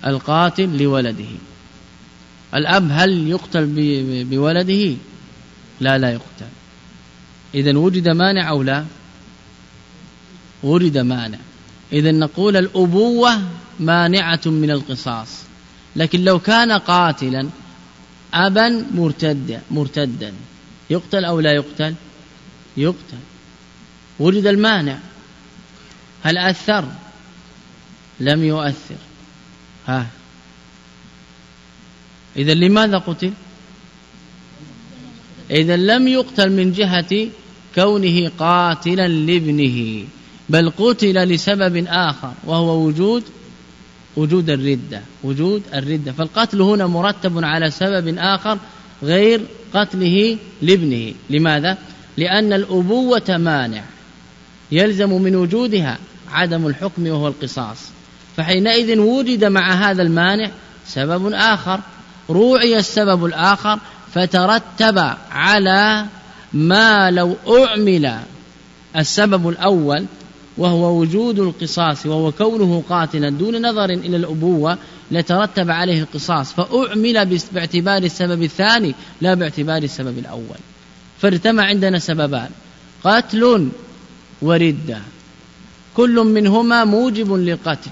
القاتل لولده. الأب هل يقتل بولده؟ لا لا يقتل. إذا وجد مانع أو لا؟ وجد مانع. إذا نقول الأبوة مانعة من القصاص. لكن لو كان قاتلا أبا مرتدا مرتدا يقتل أو لا يقتل؟ يقتل. وجد المانع. هل أثر؟ لم يؤثر. ها. إذا لماذا قتل؟ إذا لم يقتل من جهة كونه قاتلا لابنه بل قتل لسبب آخر وهو وجود وجود الردة وجود الردة. فالقتل هنا مرتب على سبب آخر غير قتله لابنه. لماذا؟ لأن الأبوة مانع يلزم من وجودها عدم الحكم وهو القصاص. فحينئذ وجد مع هذا المانع سبب آخر روعي السبب الآخر فترتب على ما لو أعمل السبب الأول وهو وجود القصاص وهو كونه قاتلا دون نظر إلى الأبوة لترتب عليه القصاص فأعمل باعتبار السبب الثاني لا باعتبار السبب الأول. فارتمى عندنا سببان قتل وردة. كل منهما موجب للقتل.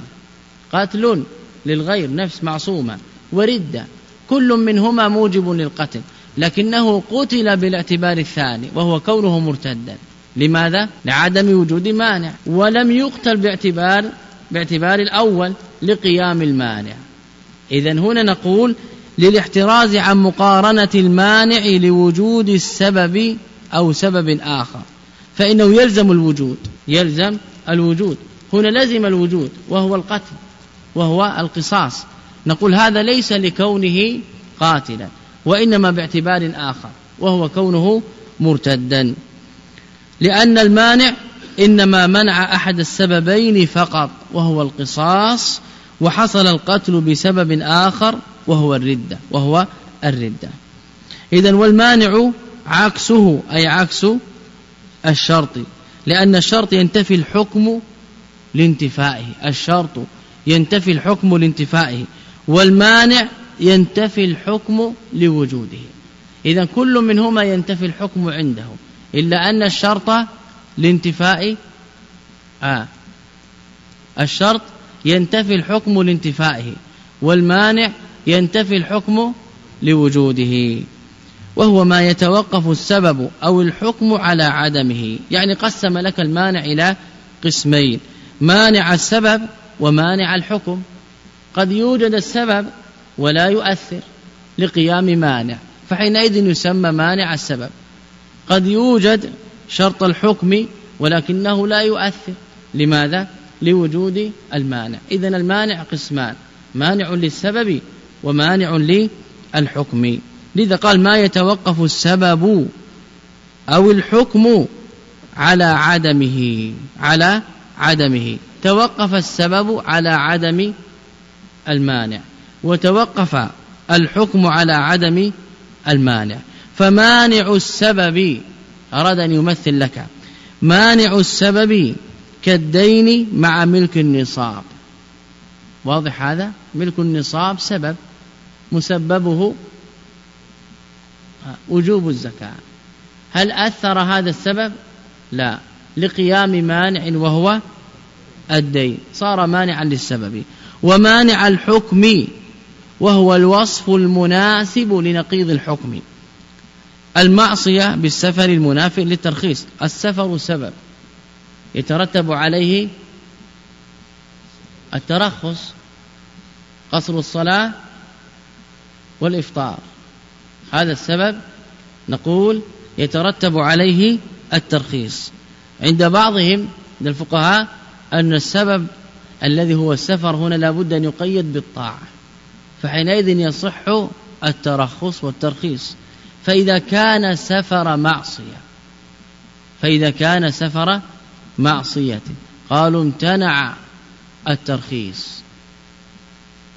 قتل للغير نفس معصومة وردة. كل منهما موجب للقتل. لكنه قتل بالاعتبار الثاني وهو كونه مرتدا. لماذا؟ لعدم وجود مانع. ولم يقتل باعتبار باعتبار الأول لقيام المانع. إذا هنا نقول للاحتراز عن مقارنة المانع لوجود السبب أو سبب آخر. فإنه يلزم الوجود يلزم الوجود. هنا لزم الوجود وهو القتل وهو القصاص. نقول هذا ليس لكونه قاتلا. وإنما باعتبار آخر وهو كونه مرتدا. لأن المانع إنما منع أحد السببين فقط وهو القصاص وحصل القتل بسبب آخر وهو الردة وهو الردة. إذا والمانع عكسه أي عكس الشرط لأن الشرط ينتفي الحكم لانتفائه الشرط ينتفي الحكم لانتفائه. والمانع ينتفي الحكم لوجوده. إذا كل منهما ينتفي الحكم عنده إلا أن الشرط لانتفاء آه الشرط ينتفي الحكم لانتفائه والمانع ينتفي الحكم لوجوده. وهو ما يتوقف السبب أو الحكم على عدمه. يعني قسم لك المانع إلى قسمين مانع السبب ومانع الحكم. قد يوجد السبب ولا يؤثر لقيام مانع فحينئذ يسمى مانع السبب. قد يوجد شرط الحكم ولكنه لا يؤثر. لماذا؟ لوجود المانع. اذا المانع قسمان مانع للسبب ومانع للحكم. لذا قال ما يتوقف السبب أو الحكم على عدمه على عدمه. توقف السبب على عدم المانع. وتوقف الحكم على عدم المانع. فمانع السبب أراد أن يمثل لك مانع السبب كالدين مع ملك النصاب. واضح هذا؟ ملك النصاب سبب مسببه وجوب الزكاة. هل أثر هذا السبب؟ لا لقيام مانع وهو الدين. صار مانعا للسبب. ومانع الحكم وهو الوصف المناسب لنقيض الحكم. المعصية بالسفر المنافئ للترخيص السفر سبب يترتب عليه الترخص قصر الصلاة والإفطار. هذا السبب نقول يترتب عليه الترخيص. عند بعضهم من الفقهاء أن السبب الذي هو السفر هنا لابد أن يقيد بالطاعة. فحينئذ يصح الترخص والترخيص. فإذا كان سفر معصية فإذا كان سفر معصية قالوا امتنع الترخيص.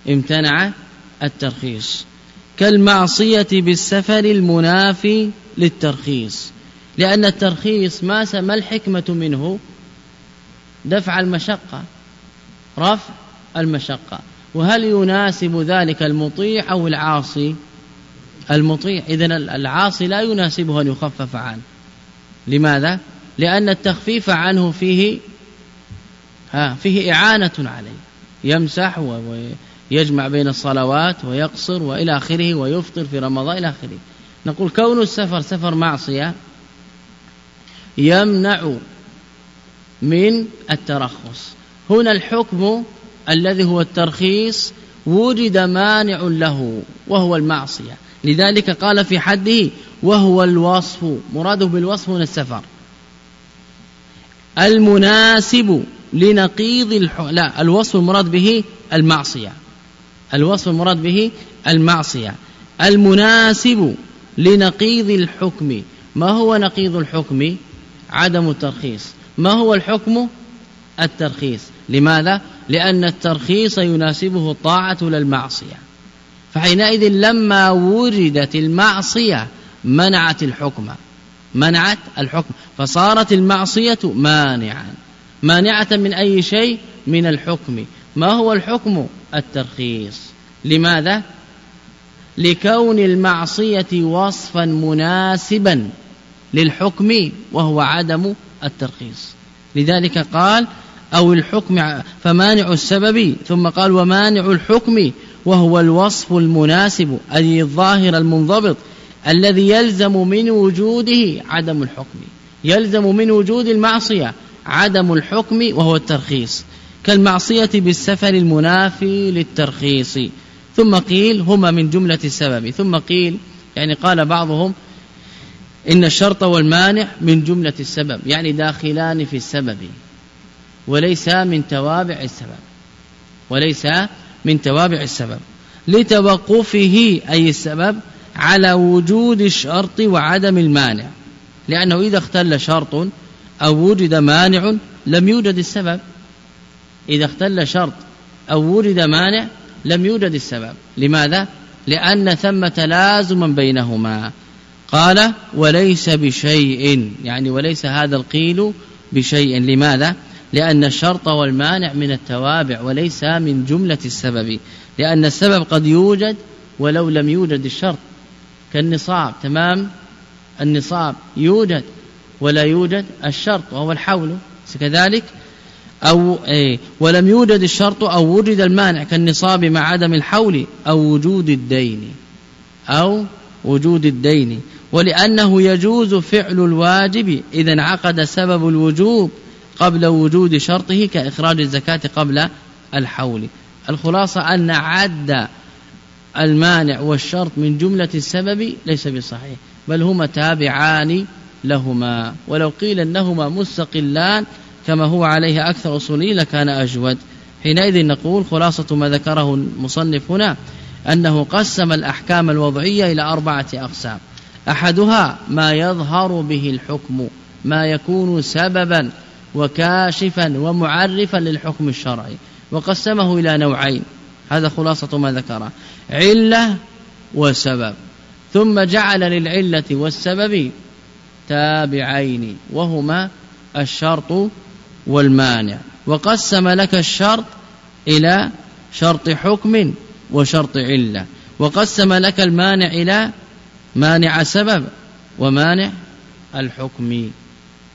امتنع الترخيص. كالمعصية بالسفر المنافي للترخيص لأن الترخيص ما ما الحكمة منه؟ دفع المشقة رفع المشقة. وهل يناسب ذلك المطيع أو العاصي؟ المطيع إذن العاصي لا يناسبه أن يخفف عنه. لماذا؟ لأن التخفيف عنه فيه ها فيه إعانة عليه. يمسح ويجمع بين الصلوات ويقصر وإلى آخره ويفطر في رمضان إلى آخره. نقول كون السفر سفر معصية يمنع من الترخص. هنا الحكم الذي هو الترخيص وجد مانع له وهو المعصية. لذلك قال في حده وهو الوصف مراده بالوصف هنا السفر. المناسب لنقيض الح... لا الوصف المراد به المعصية. الوصف المراد به المعصية. المناسب لنقيض الحكم. ما هو نقيض الحكم؟ عدم الترخيص. ما هو الحكم؟ الترخيص. لماذا؟ لأن الترخيص يناسبه الطاعة للمعصية فحينئذ لما وجدت المعصية منعت الحكم منعت الحكم. فصارت المعصية مانعا مانعة من أي شيء من الحكم. ما هو الحكم؟ الترخيص. لماذا؟ لكون المعصية وصفا مناسبا للحكم وهو عدم الترخيص. لذلك قال أو الحكم فمانع السبب. ثم قال ومانع الحكم وهو الوصف المناسب أي الظاهر المنضبط الذي يلزم من وجوده عدم الحكم. يلزم من وجود المعصية عدم الحكم وهو الترخيص. كالمعصية بالسفر المنافي للترخيص. ثم قيل هما من جملة السبب. ثم قيل يعني قال بعضهم إن الشرط والمانع من جملة السبب يعني داخلان في السبب. وليس من توابع السبب. وليس من توابع السبب. لتوقفه أي السبب على وجود الشرط وعدم المانع. لأنه إذا اختل شرط أو وجد مانع لم يوجد السبب. إذا اختل شرط أو وجد مانع لم يوجد السبب. لماذا؟ لأن ثمة لازما بينهما. قال وليس بشيء. يعني وليس هذا القيل بشيء. لماذا؟ لأن الشرط والمانع من التوابع وليس من جملة السبب لأن السبب قد يوجد ولو لم يوجد الشرط. كالنصاب تمام؟ النصاب يوجد ولا يوجد الشرط وهو الحول كذلك؟ أو إيه ولم يوجد الشرط أو وجد المانع كالنصاب مع عدم الحول أو وجود الدين أو وجود الدين. ولأنه يجوز فعل الواجب إذا انعقد سبب الوجوب قبل وجود شرطه كإخراج الزكاة قبل الحول. الخلاصة أن عد المانع والشرط من جملة السبب ليس بصحيح بل هما تابعان لهما. ولو قيل أنهما مستقلان كما هو عليه أكثر أصولي لكان أجود. حينئذ نقول خلاصة ما ذكره المصنف هنا أنه قسم الأحكام الوضعية إلى أربعة أقسام. أحدها ما يظهر به الحكم ما يكون سببا وكاشفا ومعرفا للحكم الشرعي وقسمه إلى نوعين. هذا خلاصة ما ذكره. علة وسبب. ثم جعل للعلة والسبب تابعين وهما الشرط والمانع. وقسم لك الشرط إلى شرط حكم وشرط علة. وقسم لك المانع إلى مانع سبب ومانع الحكم.